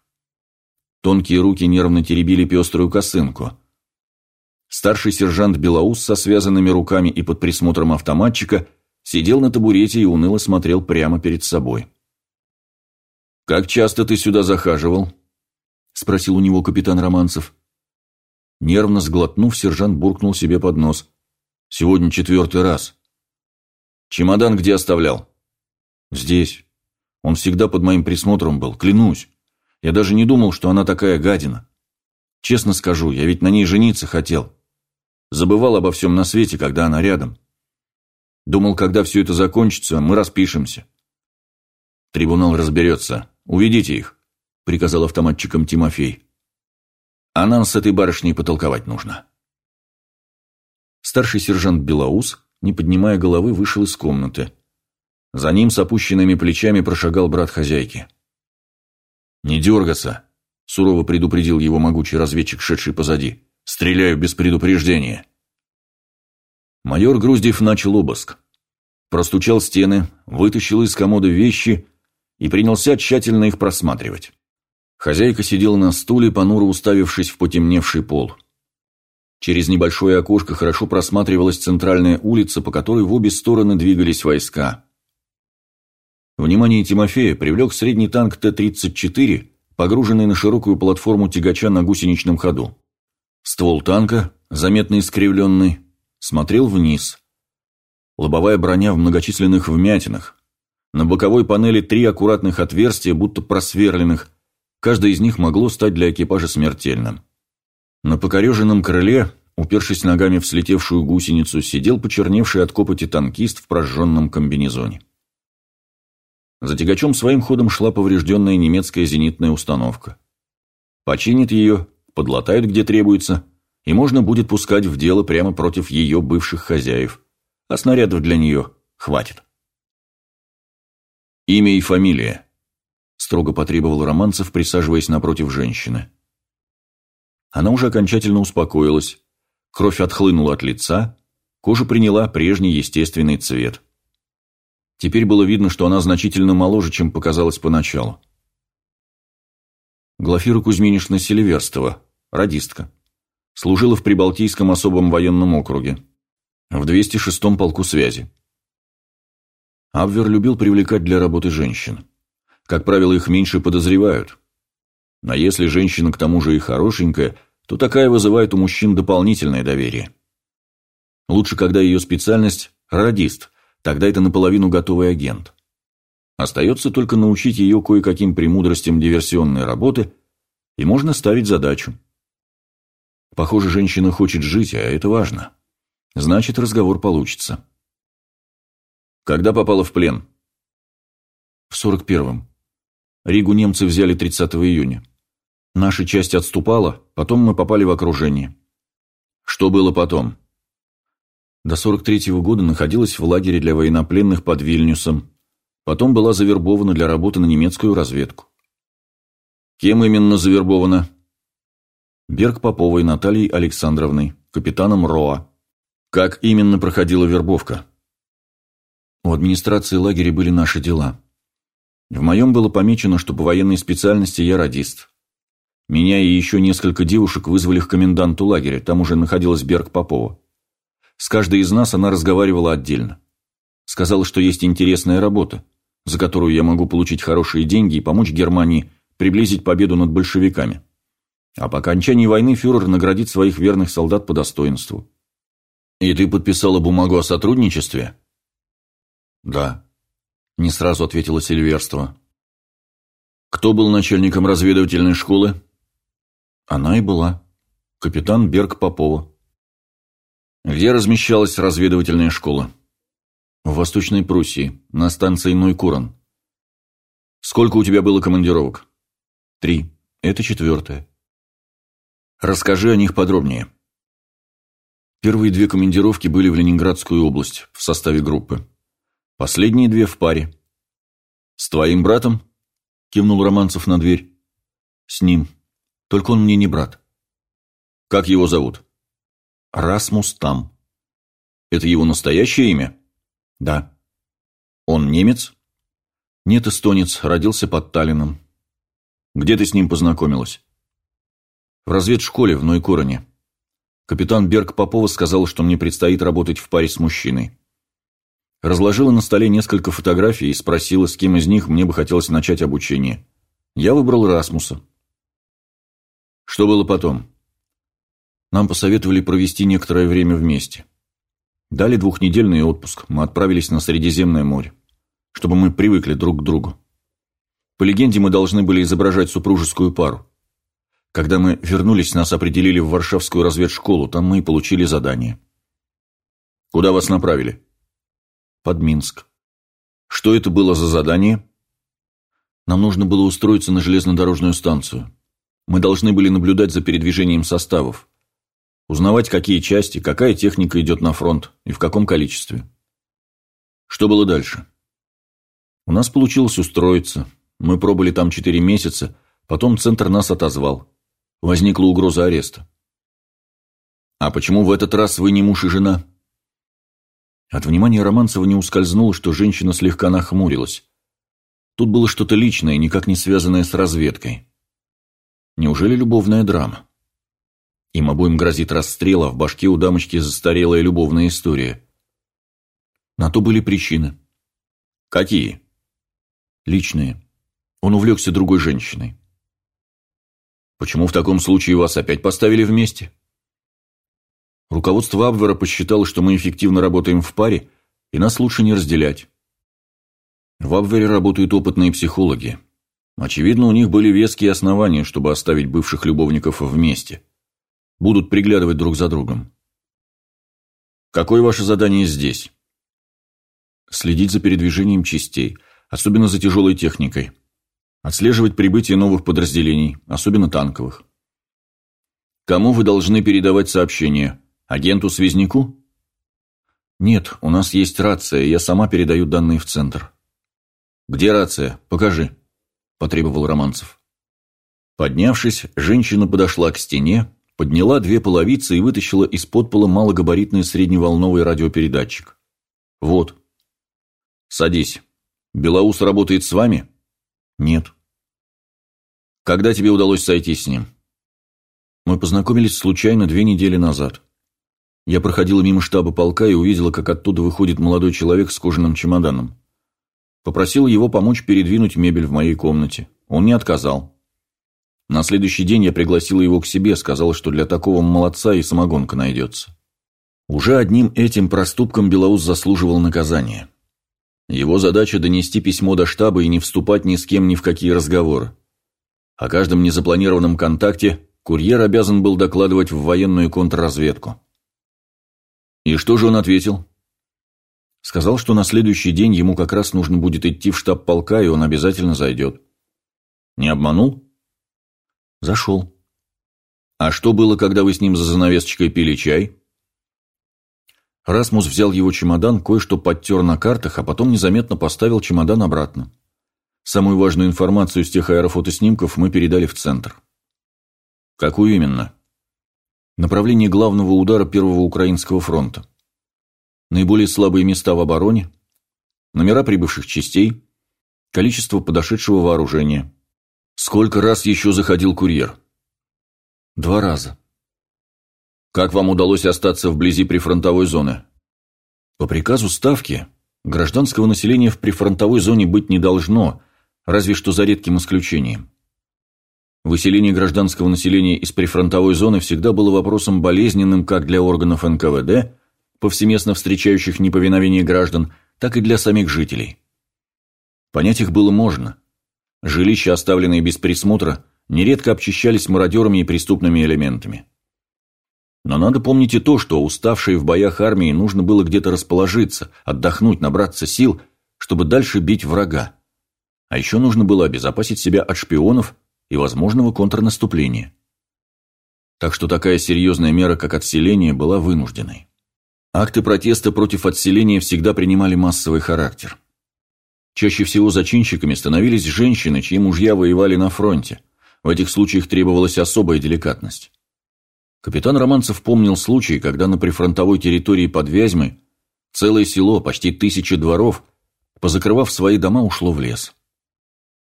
Тонкие руки нервно теребили пеструю косынку. Старший сержант Белоус со связанными руками и под присмотром автоматчика сидел на табурете и уныло смотрел прямо перед собой. «Как часто ты сюда захаживал?» – спросил у него капитан Романцев. Нервно сглотнув, сержант буркнул себе под нос. «Сегодня четвертый раз». «Чемодан где оставлял?» «Здесь. Он всегда под моим присмотром был, клянусь. Я даже не думал, что она такая гадина. Честно скажу, я ведь на ней жениться хотел. Забывал обо всем на свете, когда она рядом. Думал, когда все это закончится, мы распишемся. Трибунал разберется. Уведите их, приказал автоматчиком Тимофей. А нам с этой барышней потолковать нужно. Старший сержант Белоус, не поднимая головы, вышел из комнаты. За ним с опущенными плечами прошагал брат хозяйки. «Не дергаться!» – сурово предупредил его могучий разведчик, шедший позади. «Стреляю без предупреждения!» Майор Груздев начал обыск. Простучал стены, вытащил из комода вещи и принялся тщательно их просматривать. Хозяйка сидела на стуле, понуро уставившись в потемневший пол. Через небольшое окошко хорошо просматривалась центральная улица, по которой в обе стороны двигались войска. Внимание Тимофея привлек средний танк Т-34, погруженный на широкую платформу тягача на гусеничном ходу. Ствол танка, заметно искривленный, смотрел вниз. Лобовая броня в многочисленных вмятинах. На боковой панели три аккуратных отверстия, будто просверленных. Каждое из них могло стать для экипажа смертельным. На покореженном крыле, упершись ногами в слетевшую гусеницу, сидел почерневший от копоти танкист в прожженном комбинезоне. За тягачом своим ходом шла поврежденная немецкая зенитная установка. Починит ее, подлатают где требуется, и можно будет пускать в дело прямо против ее бывших хозяев. А снарядов для нее хватит. «Имя и фамилия», – строго потребовал Романцев, присаживаясь напротив женщины. Она уже окончательно успокоилась, кровь отхлынула от лица, кожа приняла прежний естественный цвет – Теперь было видно, что она значительно моложе, чем показалось поначалу. Глафира Кузьминишна Селиверстова, радистка. Служила в Прибалтийском особом военном округе. В 206-м полку связи. Абвер любил привлекать для работы женщин. Как правило, их меньше подозревают. А если женщина к тому же и хорошенькая, то такая вызывает у мужчин дополнительное доверие. Лучше, когда ее специальность – радист – Тогда это наполовину готовый агент. Остается только научить ее кое-каким премудростям диверсионной работы, и можно ставить задачу. Похоже, женщина хочет жить, а это важно. Значит, разговор получится. Когда попала в плен? В 41-м. Ригу немцы взяли 30 июня. Наша часть отступала, потом мы попали в окружение. Что было потом? До 43-го года находилась в лагере для военнопленных под Вильнюсом. Потом была завербована для работы на немецкую разведку. Кем именно завербована? Берг Поповой Натальей Александровной, капитаном РОА. Как именно проходила вербовка? У администрации лагеря были наши дела. В моем было помечено, что по военной специальности я радист. Меня и еще несколько девушек вызвали к коменданту лагеря, там уже находилась Берг Попова. С каждой из нас она разговаривала отдельно. Сказала, что есть интересная работа, за которую я могу получить хорошие деньги и помочь Германии приблизить победу над большевиками. А по окончании войны фюрер наградит своих верных солдат по достоинству. «И ты подписала бумагу о сотрудничестве?» «Да», – не сразу ответила Сильверство. «Кто был начальником разведывательной школы?» «Она и была. Капитан Берг Попова». Где размещалась разведывательная школа? В Восточной Пруссии, на станции Нойкуран. Сколько у тебя было командировок? Три. Это четвертая. Расскажи о них подробнее. Первые две командировки были в Ленинградскую область, в составе группы. Последние две в паре. «С твоим братом?» – кивнул Романцев на дверь. «С ним. Только он мне не брат». «Как его зовут?» «Расмус Там». «Это его настоящее имя?» «Да». «Он немец?» «Нет, эстонец. Родился под Таллином». «Где ты с ним познакомилась?» «В разведшколе в Нойкороне. Капитан Берг Попова сказал, что мне предстоит работать в паре с мужчиной. Разложила на столе несколько фотографий и спросила, с кем из них мне бы хотелось начать обучение. Я выбрал Расмуса. Что было потом? Нам посоветовали провести некоторое время вместе. Дали двухнедельный отпуск, мы отправились на Средиземное море, чтобы мы привыкли друг к другу. По легенде, мы должны были изображать супружескую пару. Когда мы вернулись, нас определили в Варшавскую разведшколу, там мы и получили задание. Куда вас направили? под Минск. Что это было за задание? Нам нужно было устроиться на железнодорожную станцию. Мы должны были наблюдать за передвижением составов. Узнавать, какие части, какая техника идет на фронт и в каком количестве. Что было дальше? У нас получилось устроиться. Мы пробыли там четыре месяца, потом центр нас отозвал. Возникла угроза ареста. А почему в этот раз вы не муж и жена? От внимания Романцева не ускользнуло, что женщина слегка нахмурилась. Тут было что-то личное, никак не связанное с разведкой. Неужели любовная драма? Им обоим грозит расстрел, а в башке у дамочки застарелая любовная история. На то были причины. Какие? Личные. Он увлекся другой женщиной. Почему в таком случае вас опять поставили вместе? Руководство Абвера посчитало, что мы эффективно работаем в паре, и нас лучше не разделять. В Абвере работают опытные психологи. Очевидно, у них были веские основания, чтобы оставить бывших любовников вместе. Будут приглядывать друг за другом. Какое ваше задание здесь? Следить за передвижением частей, особенно за тяжелой техникой. Отслеживать прибытие новых подразделений, особенно танковых. Кому вы должны передавать сообщения? Агенту-связнику? Нет, у нас есть рация, я сама передаю данные в центр. Где рация? Покажи, потребовал Романцев. Поднявшись, женщина подошла к стене, подняла две половицы и вытащила из-под пола малогабаритный средневолновый радиопередатчик. Вот. Садись. Белоус работает с вами? Нет. Когда тебе удалось сойтись с ним? Мы познакомились случайно две недели назад. Я проходила мимо штаба полка и увидела, как оттуда выходит молодой человек с кожаным чемоданом. Попросила его помочь передвинуть мебель в моей комнате. Он не отказал. На следующий день я пригласила его к себе, сказала, что для такого молодца и самогонка найдется. Уже одним этим проступком Белоус заслуживал наказания. Его задача – донести письмо до штаба и не вступать ни с кем ни в какие разговоры. О каждом незапланированном контакте курьер обязан был докладывать в военную контрразведку. И что же он ответил? Сказал, что на следующий день ему как раз нужно будет идти в штаб полка, и он обязательно зайдет. Не обманул? Зашел. А что было, когда вы с ним за занавесочкой пили чай? Расмус взял его чемодан, кое-что подтер на картах, а потом незаметно поставил чемодан обратно. Самую важную информацию с тех аэрофотоснимков мы передали в центр. Какую именно? Направление главного удара Первого Украинского фронта. Наиболее слабые места в обороне, номера прибывших частей, количество подошедшего вооружения. Сколько раз еще заходил курьер? Два раза. Как вам удалось остаться вблизи прифронтовой зоны? По приказу Ставки, гражданского населения в прифронтовой зоне быть не должно, разве что за редким исключением. Выселение гражданского населения из прифронтовой зоны всегда было вопросом болезненным как для органов НКВД, повсеместно встречающих неповиновение граждан, так и для самих жителей. Понять их было можно. Жилища, оставленные без присмотра, нередко обчищались мародерами и преступными элементами. Но надо помнить и то, что уставшей в боях армии нужно было где-то расположиться, отдохнуть, набраться сил, чтобы дальше бить врага. А еще нужно было обезопасить себя от шпионов и возможного контрнаступления. Так что такая серьезная мера, как отселение, была вынужденной. Акты протеста против отселения всегда принимали массовый характер. Чаще всего зачинщиками становились женщины, чьи мужья воевали на фронте. В этих случаях требовалась особая деликатность. Капитан Романцев помнил случай, когда на прифронтовой территории под Вязьмой целое село, почти тысячи дворов, позакрывав свои дома, ушло в лес.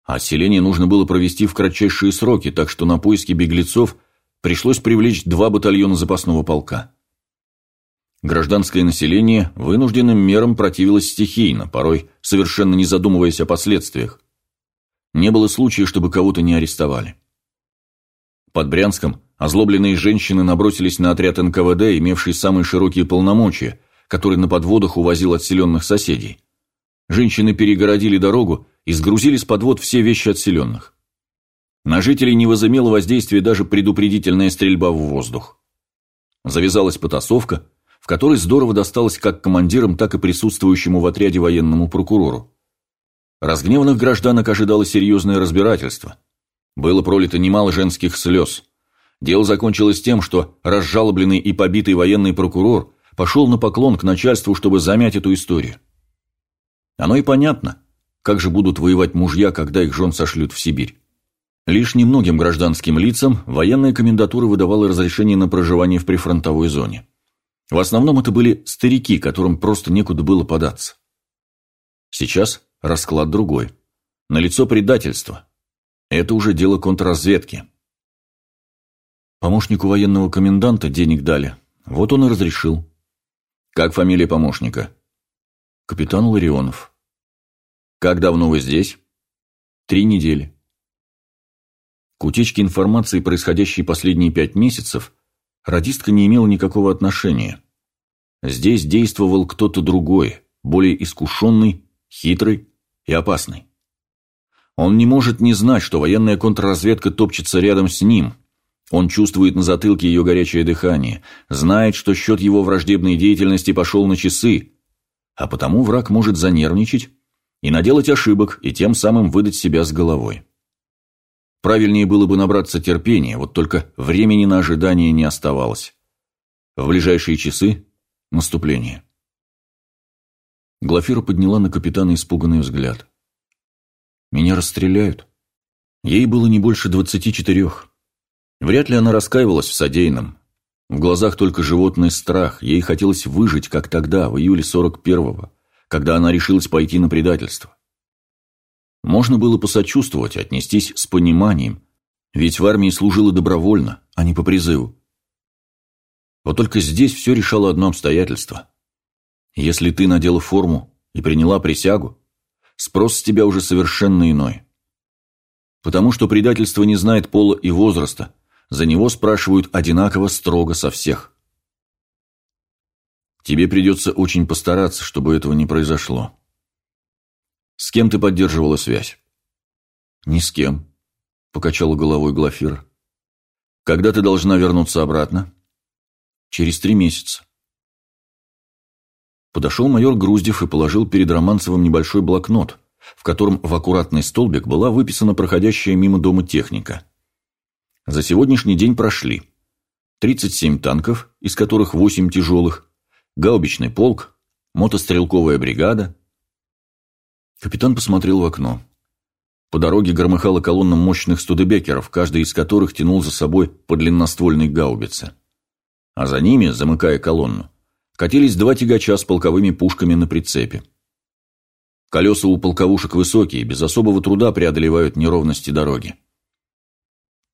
А отселение нужно было провести в кратчайшие сроки, так что на поиски беглецов пришлось привлечь два батальона запасного полка. Гражданское население вынужденным мерам противилось стихийно, порой совершенно не задумываясь о последствиях. Не было случая, чтобы кого-то не арестовали. Под Брянском озлобленные женщины набросились на отряд НКВД, имевший самые широкие полномочия, который на подводах увозил отселенных соседей. Женщины перегородили дорогу и сгрузили с подвод все вещи отселенных. На жителей не возымела воздействия даже предупредительная стрельба в воздух. Завязалась потасовка, в которой здорово досталось как командирам, так и присутствующему в отряде военному прокурору. Разгневанных гражданок ожидало серьезное разбирательство. Было пролито немало женских слез. Дело закончилось тем, что разжалобленный и побитый военный прокурор пошел на поклон к начальству, чтобы замять эту историю. Оно и понятно, как же будут воевать мужья, когда их жен сошлют в Сибирь. Лишь немногим гражданским лицам военная комендатура выдавала разрешение на проживание в прифронтовой зоне. В основном это были старики, которым просто некуда было податься. Сейчас расклад другой. Налицо предательство. Это уже дело контрразведки. Помощнику военного коменданта денег дали. Вот он и разрешил. Как фамилия помощника? Капитан Ларионов. Как давно вы здесь? Три недели. К утечке информации, происходящей последние пять месяцев, радистка не имела никакого отношения. Здесь действовал кто-то другой, более искушенный, хитрый и опасный. Он не может не знать, что военная контрразведка топчется рядом с ним. Он чувствует на затылке ее горячее дыхание, знает, что счет его враждебной деятельности пошел на часы, а потому враг может занервничать и наделать ошибок, и тем самым выдать себя с головой. Правильнее было бы набраться терпения, вот только времени на ожидание не оставалось. В ближайшие часы – наступление. Глафира подняла на капитана испуганный взгляд. «Меня расстреляют?» Ей было не больше двадцати четырех. Вряд ли она раскаивалась в содеянном. В глазах только животный страх. Ей хотелось выжить, как тогда, в июле сорок первого, когда она решилась пойти на предательство. Можно было посочувствовать, отнестись с пониманием, ведь в армии служила добровольно, а не по призыву. Вот только здесь все решало одно обстоятельство. Если ты надела форму и приняла присягу, спрос с тебя уже совершенно иной. Потому что предательство не знает пола и возраста, за него спрашивают одинаково строго со всех. Тебе придется очень постараться, чтобы этого не произошло. С кем ты поддерживала связь? Ни с кем, покачала головой Глафира. Когда ты должна вернуться обратно? Через три месяца. Подошел майор Груздев и положил перед Романцевым небольшой блокнот, в котором в аккуратный столбик была выписана проходящая мимо дома техника. За сегодняшний день прошли 37 танков, из которых 8 тяжелых, гаубичный полк, мотострелковая бригада, Капитан посмотрел в окно. По дороге громыхала колонна мощных студебекеров, каждый из которых тянул за собой по длинноствольной гаубице. А за ними, замыкая колонну, катились два тягача с полковыми пушками на прицепе. Колеса у полковушек высокие, без особого труда преодолевают неровности дороги.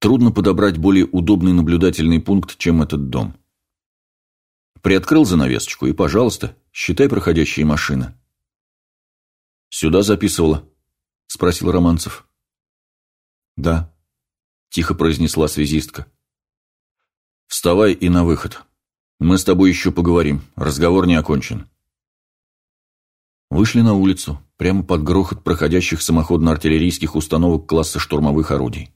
Трудно подобрать более удобный наблюдательный пункт, чем этот дом. Приоткрыл занавесочку и, пожалуйста, считай проходящие машины. «Сюда записывала?» – спросил Романцев. «Да», – тихо произнесла связистка. «Вставай и на выход. Мы с тобой еще поговорим. Разговор не окончен». Вышли на улицу, прямо под грохот проходящих самоходно-артиллерийских установок класса штурмовых орудий.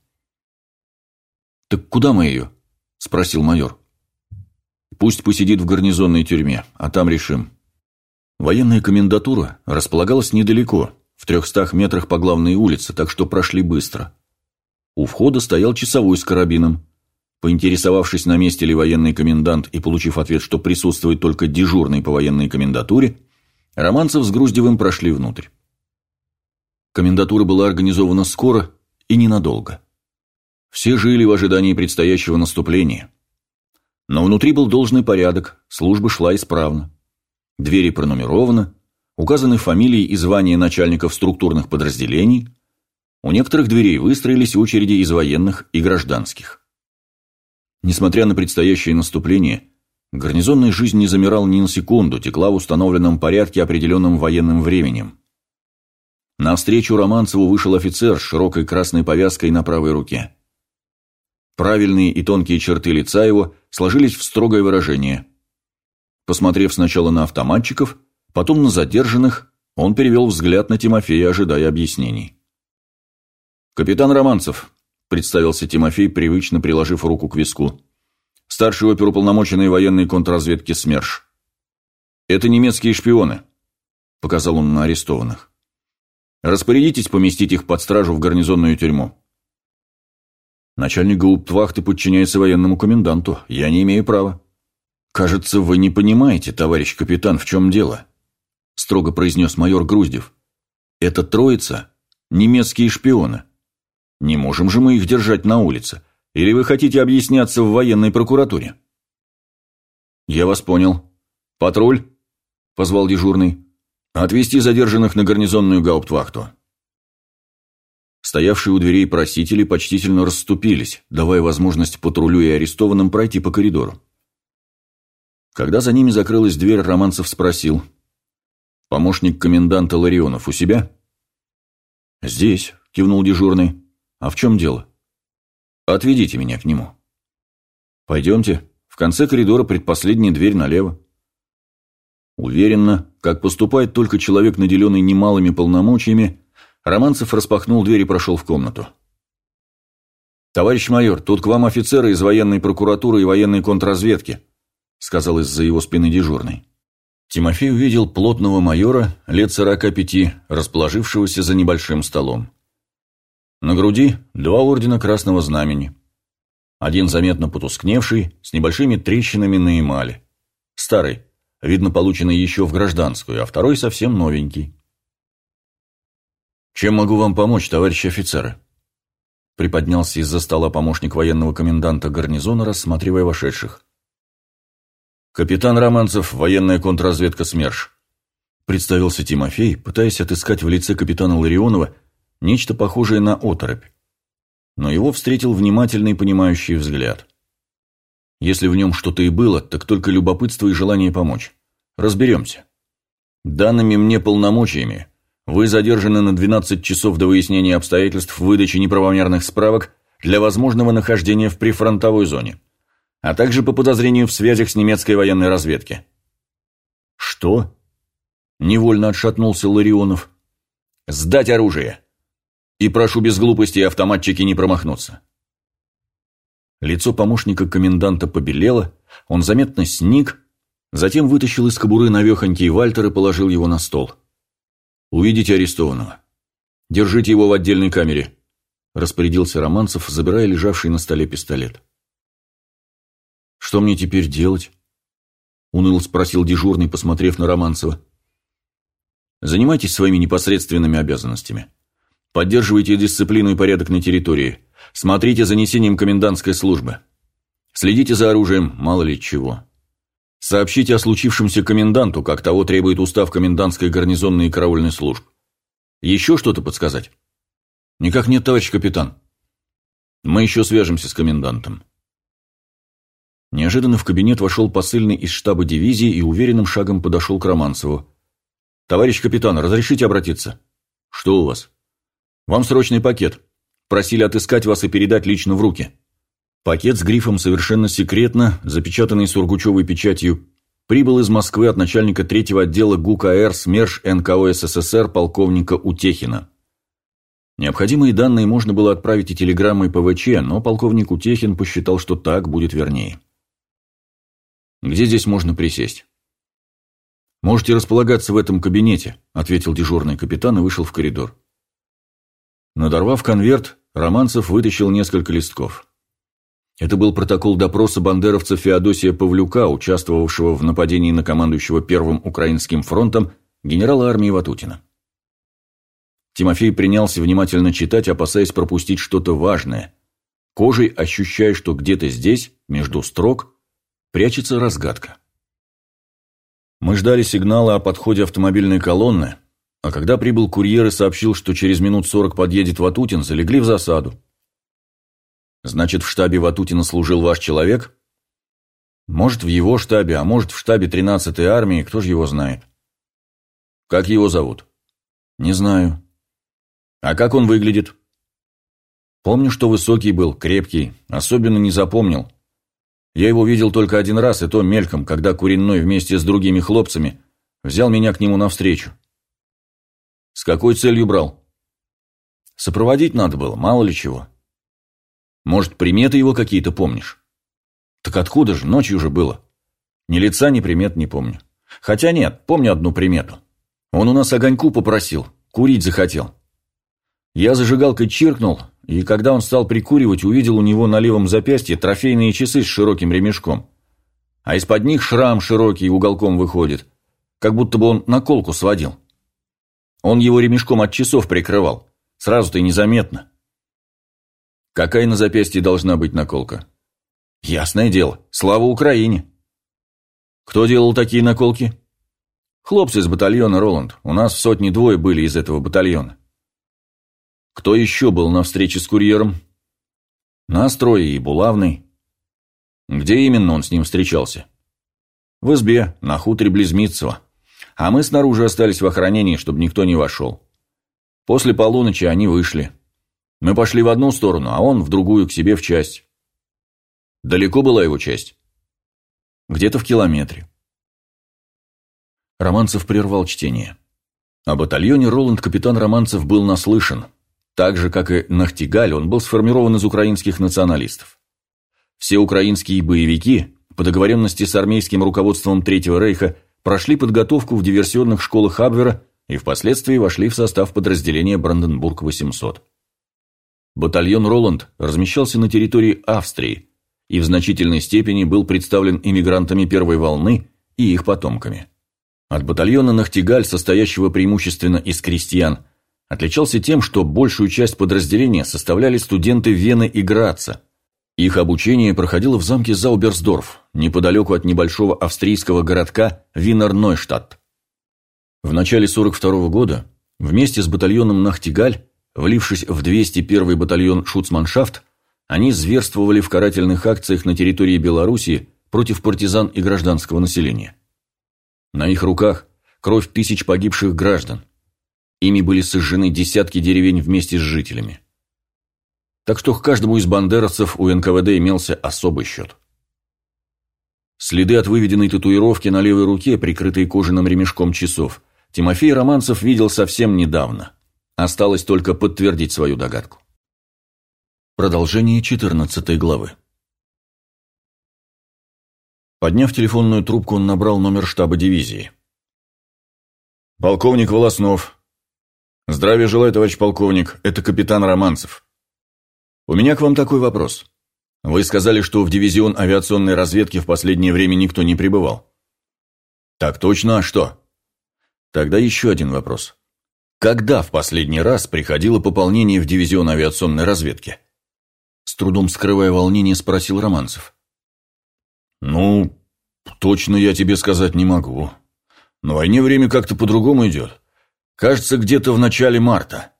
«Так куда мы ее?» – спросил майор. «Пусть посидит в гарнизонной тюрьме, а там решим». Военная комендатура располагалась недалеко, в трехстах метрах по главной улице, так что прошли быстро. У входа стоял часовой с карабином. Поинтересовавшись, на месте ли военный комендант и получив ответ, что присутствует только дежурный по военной комендатуре, Романцев с Груздевым прошли внутрь. Комендатура была организована скоро и ненадолго. Все жили в ожидании предстоящего наступления. Но внутри был должный порядок, служба шла исправно. Двери пронумерованы, указаны фамилии и звания начальников структурных подразделений, у некоторых дверей выстроились очереди из военных и гражданских. Несмотря на предстоящее наступление, гарнизонная жизнь не замирала ни на секунду, текла в установленном порядке, определенным военным временем. Навстречу Романцеву вышел офицер с широкой красной повязкой на правой руке. Правильные и тонкие черты лица его сложились в строгое выражение. Посмотрев сначала на автоматчиков, потом на задержанных, он перевел взгляд на Тимофея, ожидая объяснений. «Капитан Романцев», — представился Тимофей, привычно приложив руку к виску. «Старший оперуполномоченный военной контрразведки СМЕРШ». «Это немецкие шпионы», — показал он на арестованных. «Распорядитесь поместить их под стражу в гарнизонную тюрьму». Начальник гауптвахты подчиняется военному коменданту. Я не имею права. Кажется, вы не понимаете, товарищ капитан, в чем дело. Строго произнес майор Груздев. Это троица – немецкие шпионы. Не можем же мы их держать на улице. Или вы хотите объясняться в военной прокуратуре? Я вас понял. Патруль? Позвал дежурный. Отвести задержанных на гарнизонную гауптвахту. Стоявшие у дверей просители почтительно расступились, давая возможность патрулю и арестованным пройти по коридору. Когда за ними закрылась дверь, Романцев спросил. «Помощник коменданта Ларионов у себя?» «Здесь», — кивнул дежурный. «А в чем дело?» «Отведите меня к нему». «Пойдемте. В конце коридора предпоследняя дверь налево». Уверенно, как поступает только человек, наделенный немалыми полномочиями, Романцев распахнул дверь и прошел в комнату. «Товарищ майор, тут к вам офицеры из военной прокуратуры и военной контрразведки», сказал из-за его спины дежурный. Тимофей увидел плотного майора, лет сорока пяти, расположившегося за небольшим столом. На груди два ордена Красного Знамени. Один заметно потускневший, с небольшими трещинами на эмали. Старый, видно, полученный еще в гражданскую, а второй совсем новенький. «Чем могу вам помочь, товарищи офицеры?» Приподнялся из-за стола помощник военного коменданта гарнизона, рассматривая вошедших. «Капитан Романцев, военная контрразведка СМЕРШ», представился Тимофей, пытаясь отыскать в лице капитана Ларионова нечто похожее на оторопь. Но его встретил внимательный понимающий взгляд. Если в нем что-то и было, так только любопытство и желание помочь. Разберемся. Данными мне полномочиями вы задержаны на 12 часов до выяснения обстоятельств выдачи неправомерных справок для возможного нахождения в прифронтовой зоне, а также по подозрению в связях с немецкой военной разведки. Что? Невольно отшатнулся Ларионов. Сдать оружие. И прошу без глупости автоматчики не промахнуться. Лицо помощника коменданта побелело, он заметно сник, затем вытащил из кобуры навехонький Вальтер и положил его на стол. — «Увидите арестованного. Держите его в отдельной камере», – распорядился Романцев, забирая лежавший на столе пистолет. «Что мне теперь делать?» – уныл спросил дежурный, посмотрев на Романцева. «Занимайтесь своими непосредственными обязанностями. Поддерживайте дисциплину и порядок на территории. Смотрите за несением комендантской службы. Следите за оружием, мало ли чего. Сообщите о случившемся коменданту, как того требует устав комендантской гарнизонной и караульной служб. Еще что-то подсказать? Никак нет, товарищ капитан. Мы еще свяжемся с комендантом. Неожиданно в кабинет вошел посыльный из штаба дивизии и уверенным шагом подошел к Романцеву. «Товарищ капитан, разрешите обратиться?» «Что у вас?» «Вам срочный пакет. Просили отыскать вас и передать лично в руки». Пакет с грифом «Совершенно секретно», запечатанный сургучевой печатью, прибыл из Москвы от начальника третьего отдела ГУК АР СМЕРШ НКО СССР полковника Утехина. Необходимые данные можно было отправить и телеграммой ПВЧ, но полковник Утехин посчитал, что так будет вернее. «Где здесь можно присесть?» «Можете располагаться в этом кабинете», – ответил дежурный капитан и вышел в коридор. Надорвав конверт, Романцев вытащил несколько листков. Это был протокол допроса бандеровца Феодосия Павлюка, участвовавшего в нападении на командующего Первым Украинским фронтом генерала армии Ватутина. Тимофей принялся внимательно читать, опасаясь пропустить что-то важное, кожей ощущая, что где-то здесь, между строк, прячется разгадка. Мы ждали сигнала о подходе автомобильной колонны, а когда прибыл курьер и сообщил, что через минут сорок подъедет Ватутин, залегли в засаду. Значит, в штабе Ватутина служил ваш человек? Может, в его штабе, а может, в штабе 13-й армии, кто же его знает? Как его зовут? Не знаю. А как он выглядит? Помню, что высокий был, крепкий, особенно не запомнил. Я его видел только один раз, и то мельком, когда Куренной вместе с другими хлопцами взял меня к нему навстречу. С какой целью брал? Сопроводить надо было, мало ли чего. Может, приметы его какие-то помнишь? Так откуда же, ночью уже было. Ни лица, ни примет не помню. Хотя нет, помню одну примету. Он у нас огоньку попросил, курить захотел. Я зажигалкой чиркнул, и когда он стал прикуривать, увидел у него на левом запястье трофейные часы с широким ремешком. А из-под них шрам широкий уголком выходит, как будто бы он наколку сводил. Он его ремешком от часов прикрывал, сразу-то и незаметно. Какая на запястье должна быть наколка? Ясное дело, слава Украине. Кто делал такие наколки? Хлопцы из батальона «Роланд». У нас в сотне двое были из этого батальона. Кто еще был на встрече с курьером? Настрой и Булавный. Где именно он с ним встречался? В избе, на хуторе близ Митцева. А мы снаружи остались в охранении, чтобы никто не вошел. После полуночи они вышли. Мы пошли в одну сторону, а он в другую, к себе в часть. Далеко была его часть? Где-то в километре. Романцев прервал чтение. О батальоне Роланд капитан Романцев был наслышан. Так же, как и Нахтигаль, он был сформирован из украинских националистов. Все украинские боевики, по договоренности с армейским руководством Третьего Рейха, прошли подготовку в диверсионных школах Абвера и впоследствии вошли в состав подразделения Бранденбург-800. Батальон «Роланд» размещался на территории Австрии и в значительной степени был представлен иммигрантами первой волны и их потомками. От батальона «Нахтигаль», состоящего преимущественно из крестьян, отличался тем, что большую часть подразделения составляли студенты Вены и Граца. Их обучение проходило в замке Зауберсдорф, неподалеку от небольшого австрийского городка Винер-Нойштадт. В начале 42 года вместе с батальоном «Нахтигаль» Влившись в 201-й батальон «Шуцманшафт», они зверствовали в карательных акциях на территории Белоруссии против партизан и гражданского населения. На их руках кровь тысяч погибших граждан. Ими были сожжены десятки деревень вместе с жителями. Так что к каждому из бандеровцев у НКВД имелся особый счет. Следы от выведенной татуировки на левой руке, прикрытой кожаным ремешком часов, Тимофей Романцев видел совсем недавно. Осталось только подтвердить свою догадку. Продолжение 14 главы. Подняв телефонную трубку, он набрал номер штаба дивизии. «Полковник Волоснов. Здравия желаю, товарищ полковник. Это капитан Романцев. У меня к вам такой вопрос. Вы сказали, что в дивизион авиационной разведки в последнее время никто не прибывал. Так точно, а что? Тогда еще один вопрос. Когда в последний раз приходило пополнение в дивизион авиационной разведки? С трудом скрывая волнение, спросил Романцев. Ну, точно я тебе сказать не могу. На войне время как-то по-другому идет. Кажется, где-то в начале марта.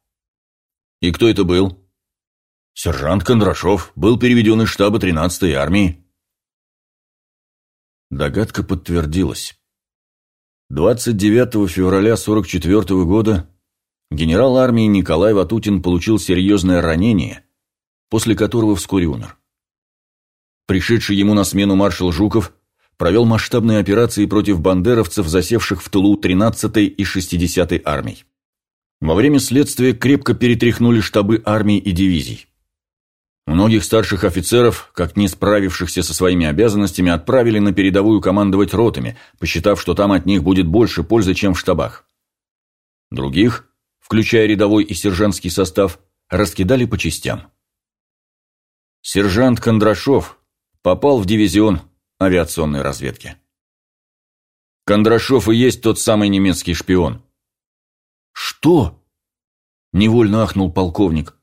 И кто это был? Сержант Кондрашов был переведен из штаба 13-й армии. Догадка подтвердилась. 29 февраля 44 года генерал армии Николай Ватутин получил серьезное ранение, после которого вскоре умер. Пришедший ему на смену маршал Жуков провел масштабные операции против бандеровцев, засевших в тылу 13-й и 60-й армий. Во время следствия крепко перетряхнули штабы армий и дивизий. Многих старших офицеров, как не справившихся со своими обязанностями, отправили на передовую командовать ротами, посчитав, что там от них будет больше пользы, чем в штабах. Других включая рядовой и сержантский состав, раскидали по частям. Сержант Кондрашов попал в дивизион авиационной разведки. Кондрашов и есть тот самый немецкий шпион. «Что?» – невольно ахнул полковник.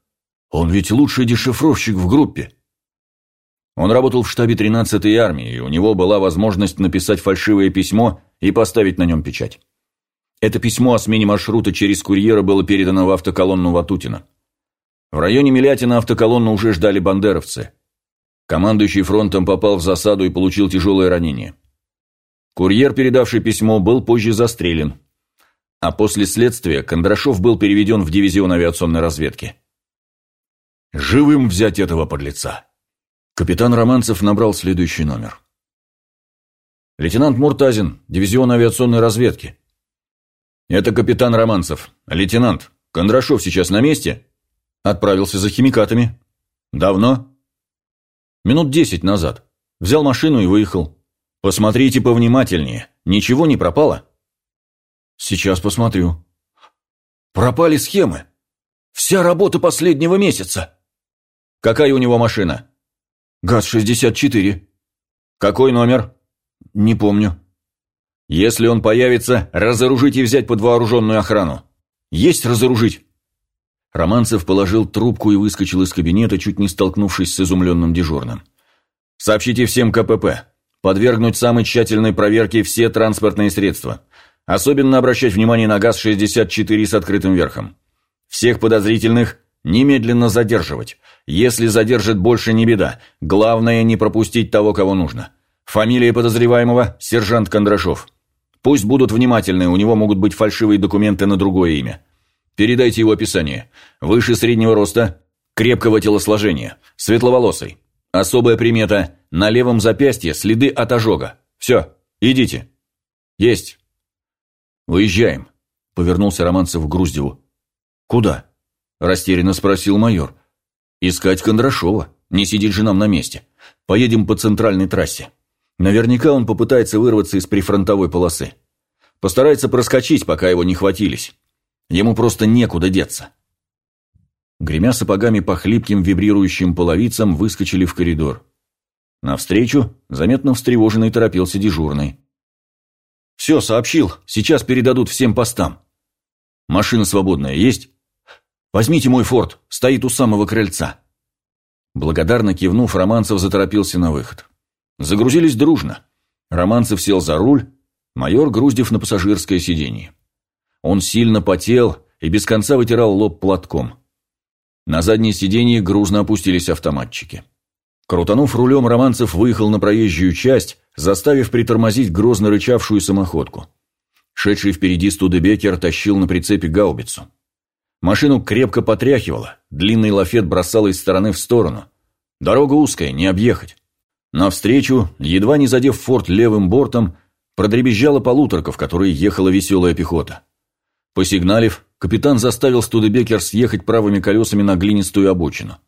«Он ведь лучший дешифровщик в группе». Он работал в штабе 13-й армии, и у него была возможность написать фальшивое письмо и поставить на нем печать. Это письмо о смене маршрута через курьера было передано в автоколонну Ватутина. В районе Милятина автоколонну уже ждали бандеровцы. Командующий фронтом попал в засаду и получил тяжелое ранение. Курьер, передавший письмо, был позже застрелен. А после следствия Кондрашов был переведен в дивизион авиационной разведки. «Живым взять этого подлеца!» Капитан Романцев набрал следующий номер. «Лейтенант Муртазин, дивизион авиационной разведки». «Это капитан Романцев. Лейтенант, Кондрашов сейчас на месте?» «Отправился за химикатами». «Давно?» «Минут десять назад. Взял машину и выехал. Посмотрите повнимательнее. Ничего не пропало?» «Сейчас посмотрю». «Пропали схемы. Вся работа последнего месяца». «Какая у него машина?» ГАЗ-64. Какой номер? Не помню. Если он появится, разоружить и взять под вооруженную охрану. Есть разоружить. Романцев положил трубку и выскочил из кабинета, чуть не столкнувшись с изумленным дежурным. «Сообщите всем КПП. Подвергнуть самой тщательной проверке все транспортные средства. Особенно обращать внимание на ГАЗ-64 с открытым верхом. Всех подозрительных немедленно задерживать. Если задержит больше, не беда. Главное, не пропустить того, кого нужно. Фамилия подозреваемого – сержант Кондрашов. Пусть будут внимательны, у него могут быть фальшивые документы на другое имя. Передайте его описание. Выше среднего роста, крепкого телосложения, светловолосый. Особая примета – на левом запястье следы от ожога. Все, идите. Есть. Выезжаем, повернулся Романцев к Груздеву. Куда? Растерянно спросил майор. «Искать Кондрашова. Не сидит же нам на месте. Поедем по центральной трассе. Наверняка он попытается вырваться из прифронтовой полосы. Постарается проскочить, пока его не хватились. Ему просто некуда деться». Гремя сапогами по хлипким вибрирующим половицам, выскочили в коридор. Навстречу, заметно встревоженный, торопился дежурный. «Все, сообщил. Сейчас передадут всем постам. Машина свободная есть?» «Возьмите мой форт, стоит у самого крыльца». Благодарно кивнув, Романцев заторопился на выход. Загрузились дружно. Романцев сел за руль, майор Груздев на пассажирское сиденье. Он сильно потел и без конца вытирал лоб платком. На заднее сиденье грузно опустились автоматчики. Крутанув рулем, Романцев выехал на проезжую часть, заставив притормозить грозно рычавшую самоходку. Шедший впереди Студебекер тащил на прицепе гаубицу. Машину крепко потряхивало, длинный лафет бросал из стороны в сторону. Дорога узкая, не объехать. Навстречу, едва не задев форт левым бортом, продребезжала полуторка, в которой ехала веселая пехота. Посигналив, капитан заставил Студебекер съехать правыми колесами на глинистую обочину.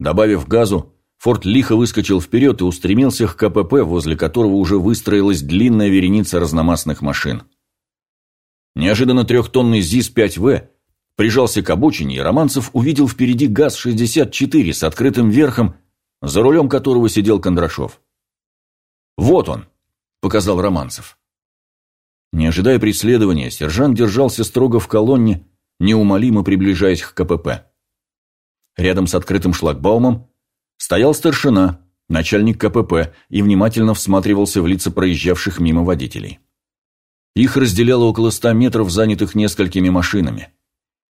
Добавив газу, форт лихо выскочил вперед и устремился к КПП, возле которого уже выстроилась длинная вереница разномастных машин. Неожиданно трехтонный ЗИС-5В Прижался к обочине, и Романцев увидел впереди ГАЗ-64 с открытым верхом, за рулем которого сидел Кондрашов. «Вот он!» – показал Романцев. Не ожидая преследования, сержант держался строго в колонне, неумолимо приближаясь к КПП. Рядом с открытым шлагбаумом стоял старшина, начальник КПП, и внимательно всматривался в лица проезжавших мимо водителей. Их разделяло около ста метров, занятых несколькими машинами.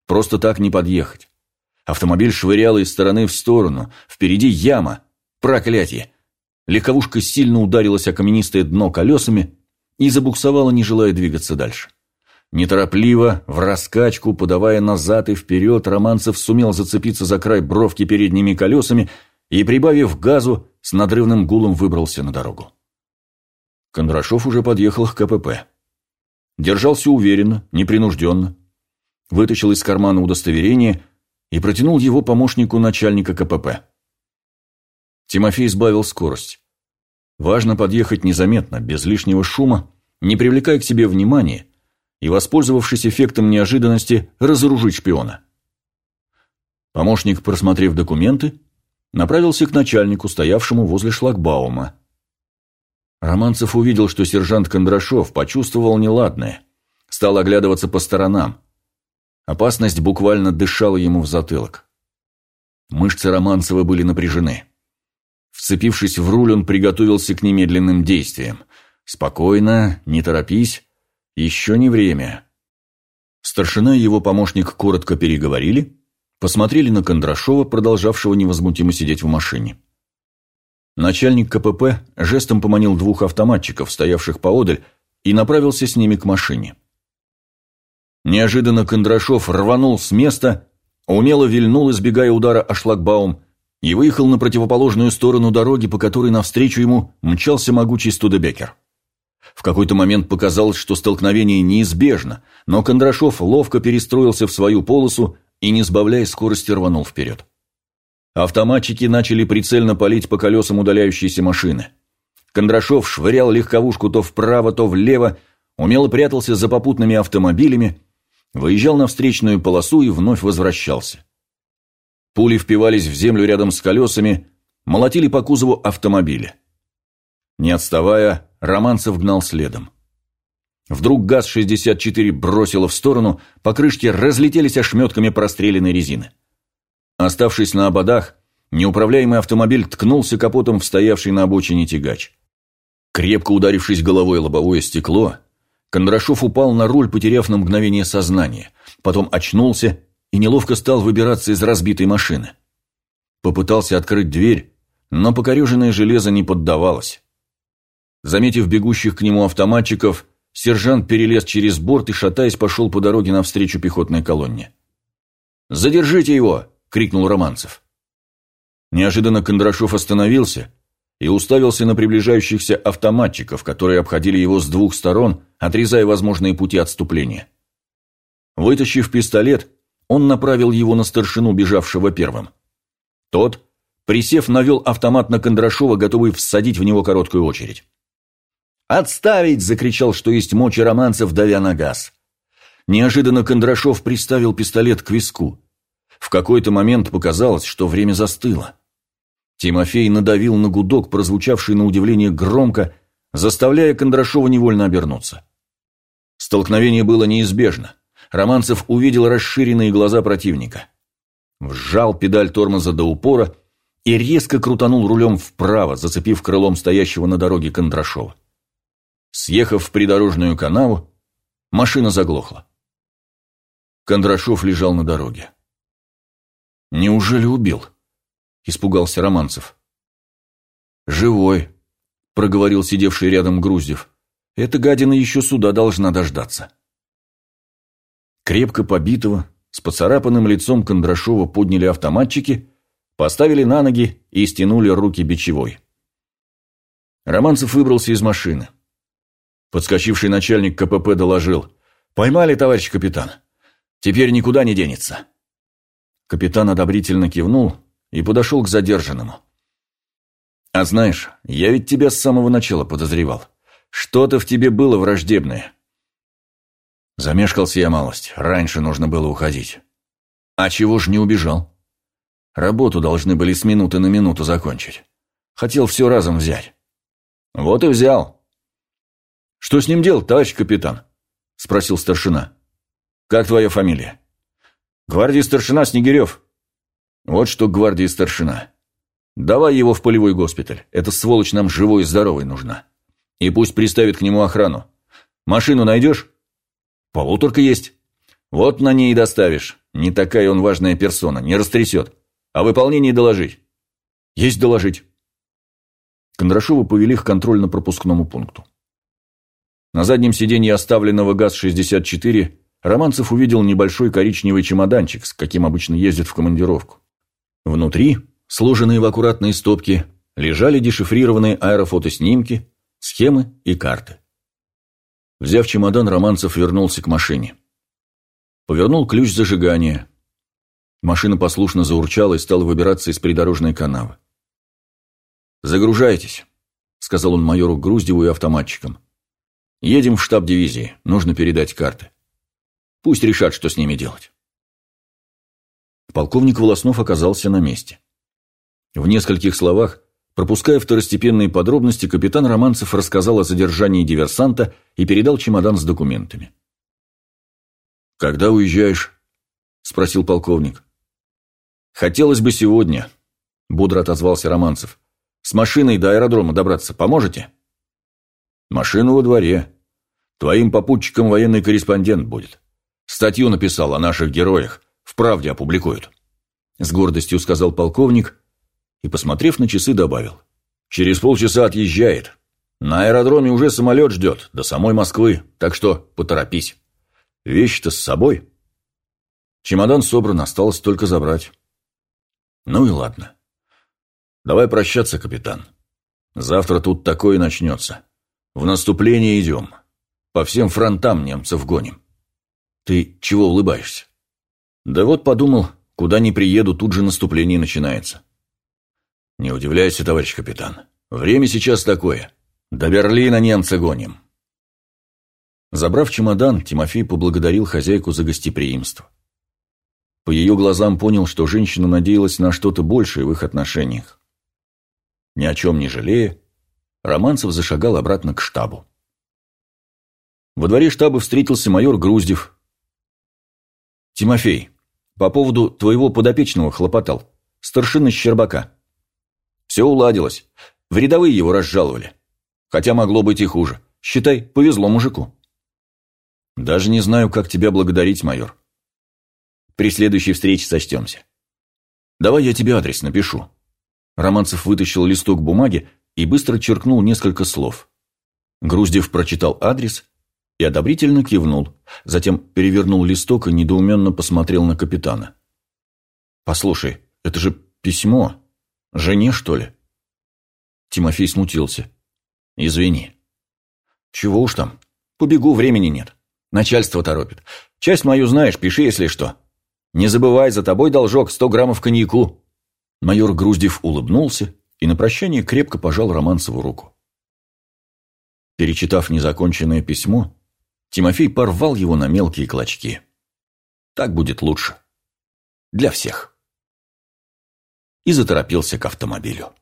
Просто так не подъехать. Автомобиль швыряло из стороны в сторону. Впереди яма. Проклятие. Легковушка сильно ударилась о каменистое дно колесами и забуксовала, не желая двигаться дальше. Неторопливо, в раскачку, подавая назад и вперед, Романцев сумел зацепиться за край бровки передними колесами и, прибавив газу, с надрывным гулом выбрался на дорогу. Кондрашов уже подъехал к КПП. Держался уверенно, непринужденно вытащил из кармана удостоверение и протянул его помощнику начальника КПП. Тимофей сбавил скорость. Важно подъехать незаметно, без лишнего шума, не привлекая к себе внимания и, воспользовавшись эффектом неожиданности, разоружить шпиона. Помощник, просмотрев документы, направился к начальнику, стоявшему возле шлагбаума. Романцев увидел, что сержант Кондрашов почувствовал неладное, стал оглядываться по сторонам. Опасность буквально дышала ему в затылок. Мышцы Романцева были напряжены. Вцепившись в руль, он приготовился к немедленным действиям. «Спокойно, не торопись, еще не время». Старшина и его помощник коротко переговорили, посмотрели на Кондрашова, продолжавшего невозмутимо сидеть в машине. Начальник КПП жестом поманил двух автоматчиков, стоявших поодаль, и направился с ними к машине. Неожиданно Кондрашов рванул с места, умело вильнул, избегая удара о шлагбаум, и выехал на противоположную сторону дороги, по которой навстречу ему мчался могучий Студебекер. В какой-то момент показалось, что столкновение неизбежно, но Кондрашов ловко перестроился в свою полосу и, не сбавляя скорости, рванул вперед. Автоматчики начали прицельно палить по колесам удаляющейся машины. Кондрашов швырял легковушку то вправо, то влево, умело прятался за попутными автомобилями, выезжал на встречную полосу и вновь возвращался. Пули впивались в землю рядом с колесами, молотили по кузову автомобиля. Не отставая, Романцев гнал следом. Вдруг ГАЗ-64 бросило в сторону, покрышки разлетелись ошметками простреленной резины. Оставшись на ободах, неуправляемый автомобиль ткнулся капотом в стоявший на обочине тягач. Крепко ударившись головой лобовое стекло, Кондрашов упал на руль, потеряв на мгновение сознание, потом очнулся и неловко стал выбираться из разбитой машины. Попытался открыть дверь, но покореженное железо не поддавалось. Заметив бегущих к нему автоматчиков, сержант перелез через борт и, шатаясь, пошел по дороге навстречу пехотной колонне. «Задержите его!» крикнул Романцев. Неожиданно Кондрашов остановился и уставился на приближающихся автоматчиков, которые обходили его с двух сторон, отрезая возможные пути отступления. Вытащив пистолет, он направил его на старшину, бежавшего первым. Тот, присев, навел автомат на Кондрашова, готовый всадить в него короткую очередь. «Отставить!» – закричал, что есть мочи Романцев, давя на газ. Неожиданно Кондрашов приставил пистолет к виску. В какой-то момент показалось, что время застыло. Тимофей надавил на гудок, прозвучавший на удивление громко, заставляя Кондрашова невольно обернуться. Столкновение было неизбежно. Романцев увидел расширенные глаза противника. Вжал педаль тормоза до упора и резко крутанул рулем вправо, зацепив крылом стоящего на дороге Кондрашова. Съехав в придорожную канаву, машина заглохла. Кондрашов лежал на дороге. «Неужели убил?» – испугался Романцев. «Живой», – проговорил сидевший рядом Груздев. «Эта гадина еще суда должна дождаться». Крепко побитого, с поцарапанным лицом Кондрашова подняли автоматчики, поставили на ноги и стянули руки бичевой. Романцев выбрался из машины. Подскочивший начальник КПП доложил. «Поймали, товарищ капитан. Теперь никуда не денется». Капитан одобрительно кивнул и подошел к задержанному. «А знаешь, я ведь тебя с самого начала подозревал. Что-то в тебе было враждебное». Замешкался я малость, раньше нужно было уходить. А чего ж не убежал? Работу должны были с минуты на минуту закончить. Хотел все разом взять. Вот и взял. Что с ним делать, товарищ капитан? Спросил старшина. Как твоя фамилия? Гвардии старшина Снегирев. Вот что гвардии старшина. Давай его в полевой госпиталь. Эта сволочь нам живой и здоровой нужна. И пусть приставит к нему охрану. Машину найдешь? Полуторка есть. Вот на ней и доставишь. Не такая он важная персона, не растрясет. О выполнении доложить. Есть доложить. Кондрашова повели к контрольно-пропускному пункту. На заднем сиденье оставленного ГАЗ-64 Романцев увидел небольшой коричневый чемоданчик, с каким обычно ездят в командировку. Внутри, сложенные в аккуратные стопки, лежали дешифрированные аэрофотоснимки, схемы и карты. Взяв чемодан, Романцев вернулся к машине. Повернул ключ зажигания. Машина послушно заурчала и стала выбираться из придорожной канавы. «Загружайтесь», — сказал он майору Груздеву и автоматчикам. «Едем в штаб дивизии, нужно передать карты». Пусть решат, что с ними делать. Полковник Волоснов оказался на месте. В нескольких словах, пропуская второстепенные подробности, капитан Романцев рассказал о задержании диверсанта и передал чемодан с документами. «Когда уезжаешь?» – спросил полковник. «Хотелось бы сегодня», – бодро отозвался Романцев. «С машиной до аэродрома добраться поможете?» «Машину во дворе. Твоим попутчиком военный корреспондент будет. Статью написал о наших героях. В правде опубликуют». С гордостью сказал полковник и, посмотрев на часы, добавил. «Через полчаса отъезжает. На аэродроме уже самолет ждет, до самой Москвы, так что поторопись. Вещи-то с собой». Чемодан собран, осталось только забрать. Ну и ладно. Давай прощаться, капитан. Завтра тут такое начнется. В наступление идем. По всем фронтам немцев гоним. Ты чего улыбаешься? Да вот подумал, куда ни приеду, тут же наступление начинается. Не удивляйся, товарищ капитан. Время сейчас такое. До Берлина немцы гоним. Забрав чемодан, Тимофей поблагодарил хозяйку за гостеприимство. По ее глазам понял, что женщина надеялась на что-то большее в их отношениях. Ни о чем не жалея, Романцев зашагал обратно к штабу. Во дворе штаба встретился майор Груздев. «Тимофей, по поводу твоего подопечного хлопотал. Старшина Щербака. Все уладилось. В рядовые его разжаловали. Хотя могло быть и хуже. Считай, повезло мужику». «Даже не знаю, как тебя благодарить, майор», при следующей встрече сочтемся. Давай я тебе адрес напишу». Романцев вытащил листок бумаги и быстро черкнул несколько слов. Груздев прочитал адрес и одобрительно кивнул, затем перевернул листок и недоуменно посмотрел на капитана. «Послушай, это же письмо. Жене, что ли?» Тимофей смутился. «Извини». «Чего уж там. Побегу, времени нет. Начальство торопит. Часть мою знаешь, пиши, если что». Не забывай, за тобой должок сто граммов коньяку». Майор Груздев улыбнулся и на прощание крепко пожал Романцеву руку. Перечитав незаконченное письмо, Тимофей порвал его на мелкие клочки. Так будет лучше. Для всех. И заторопился к автомобилю.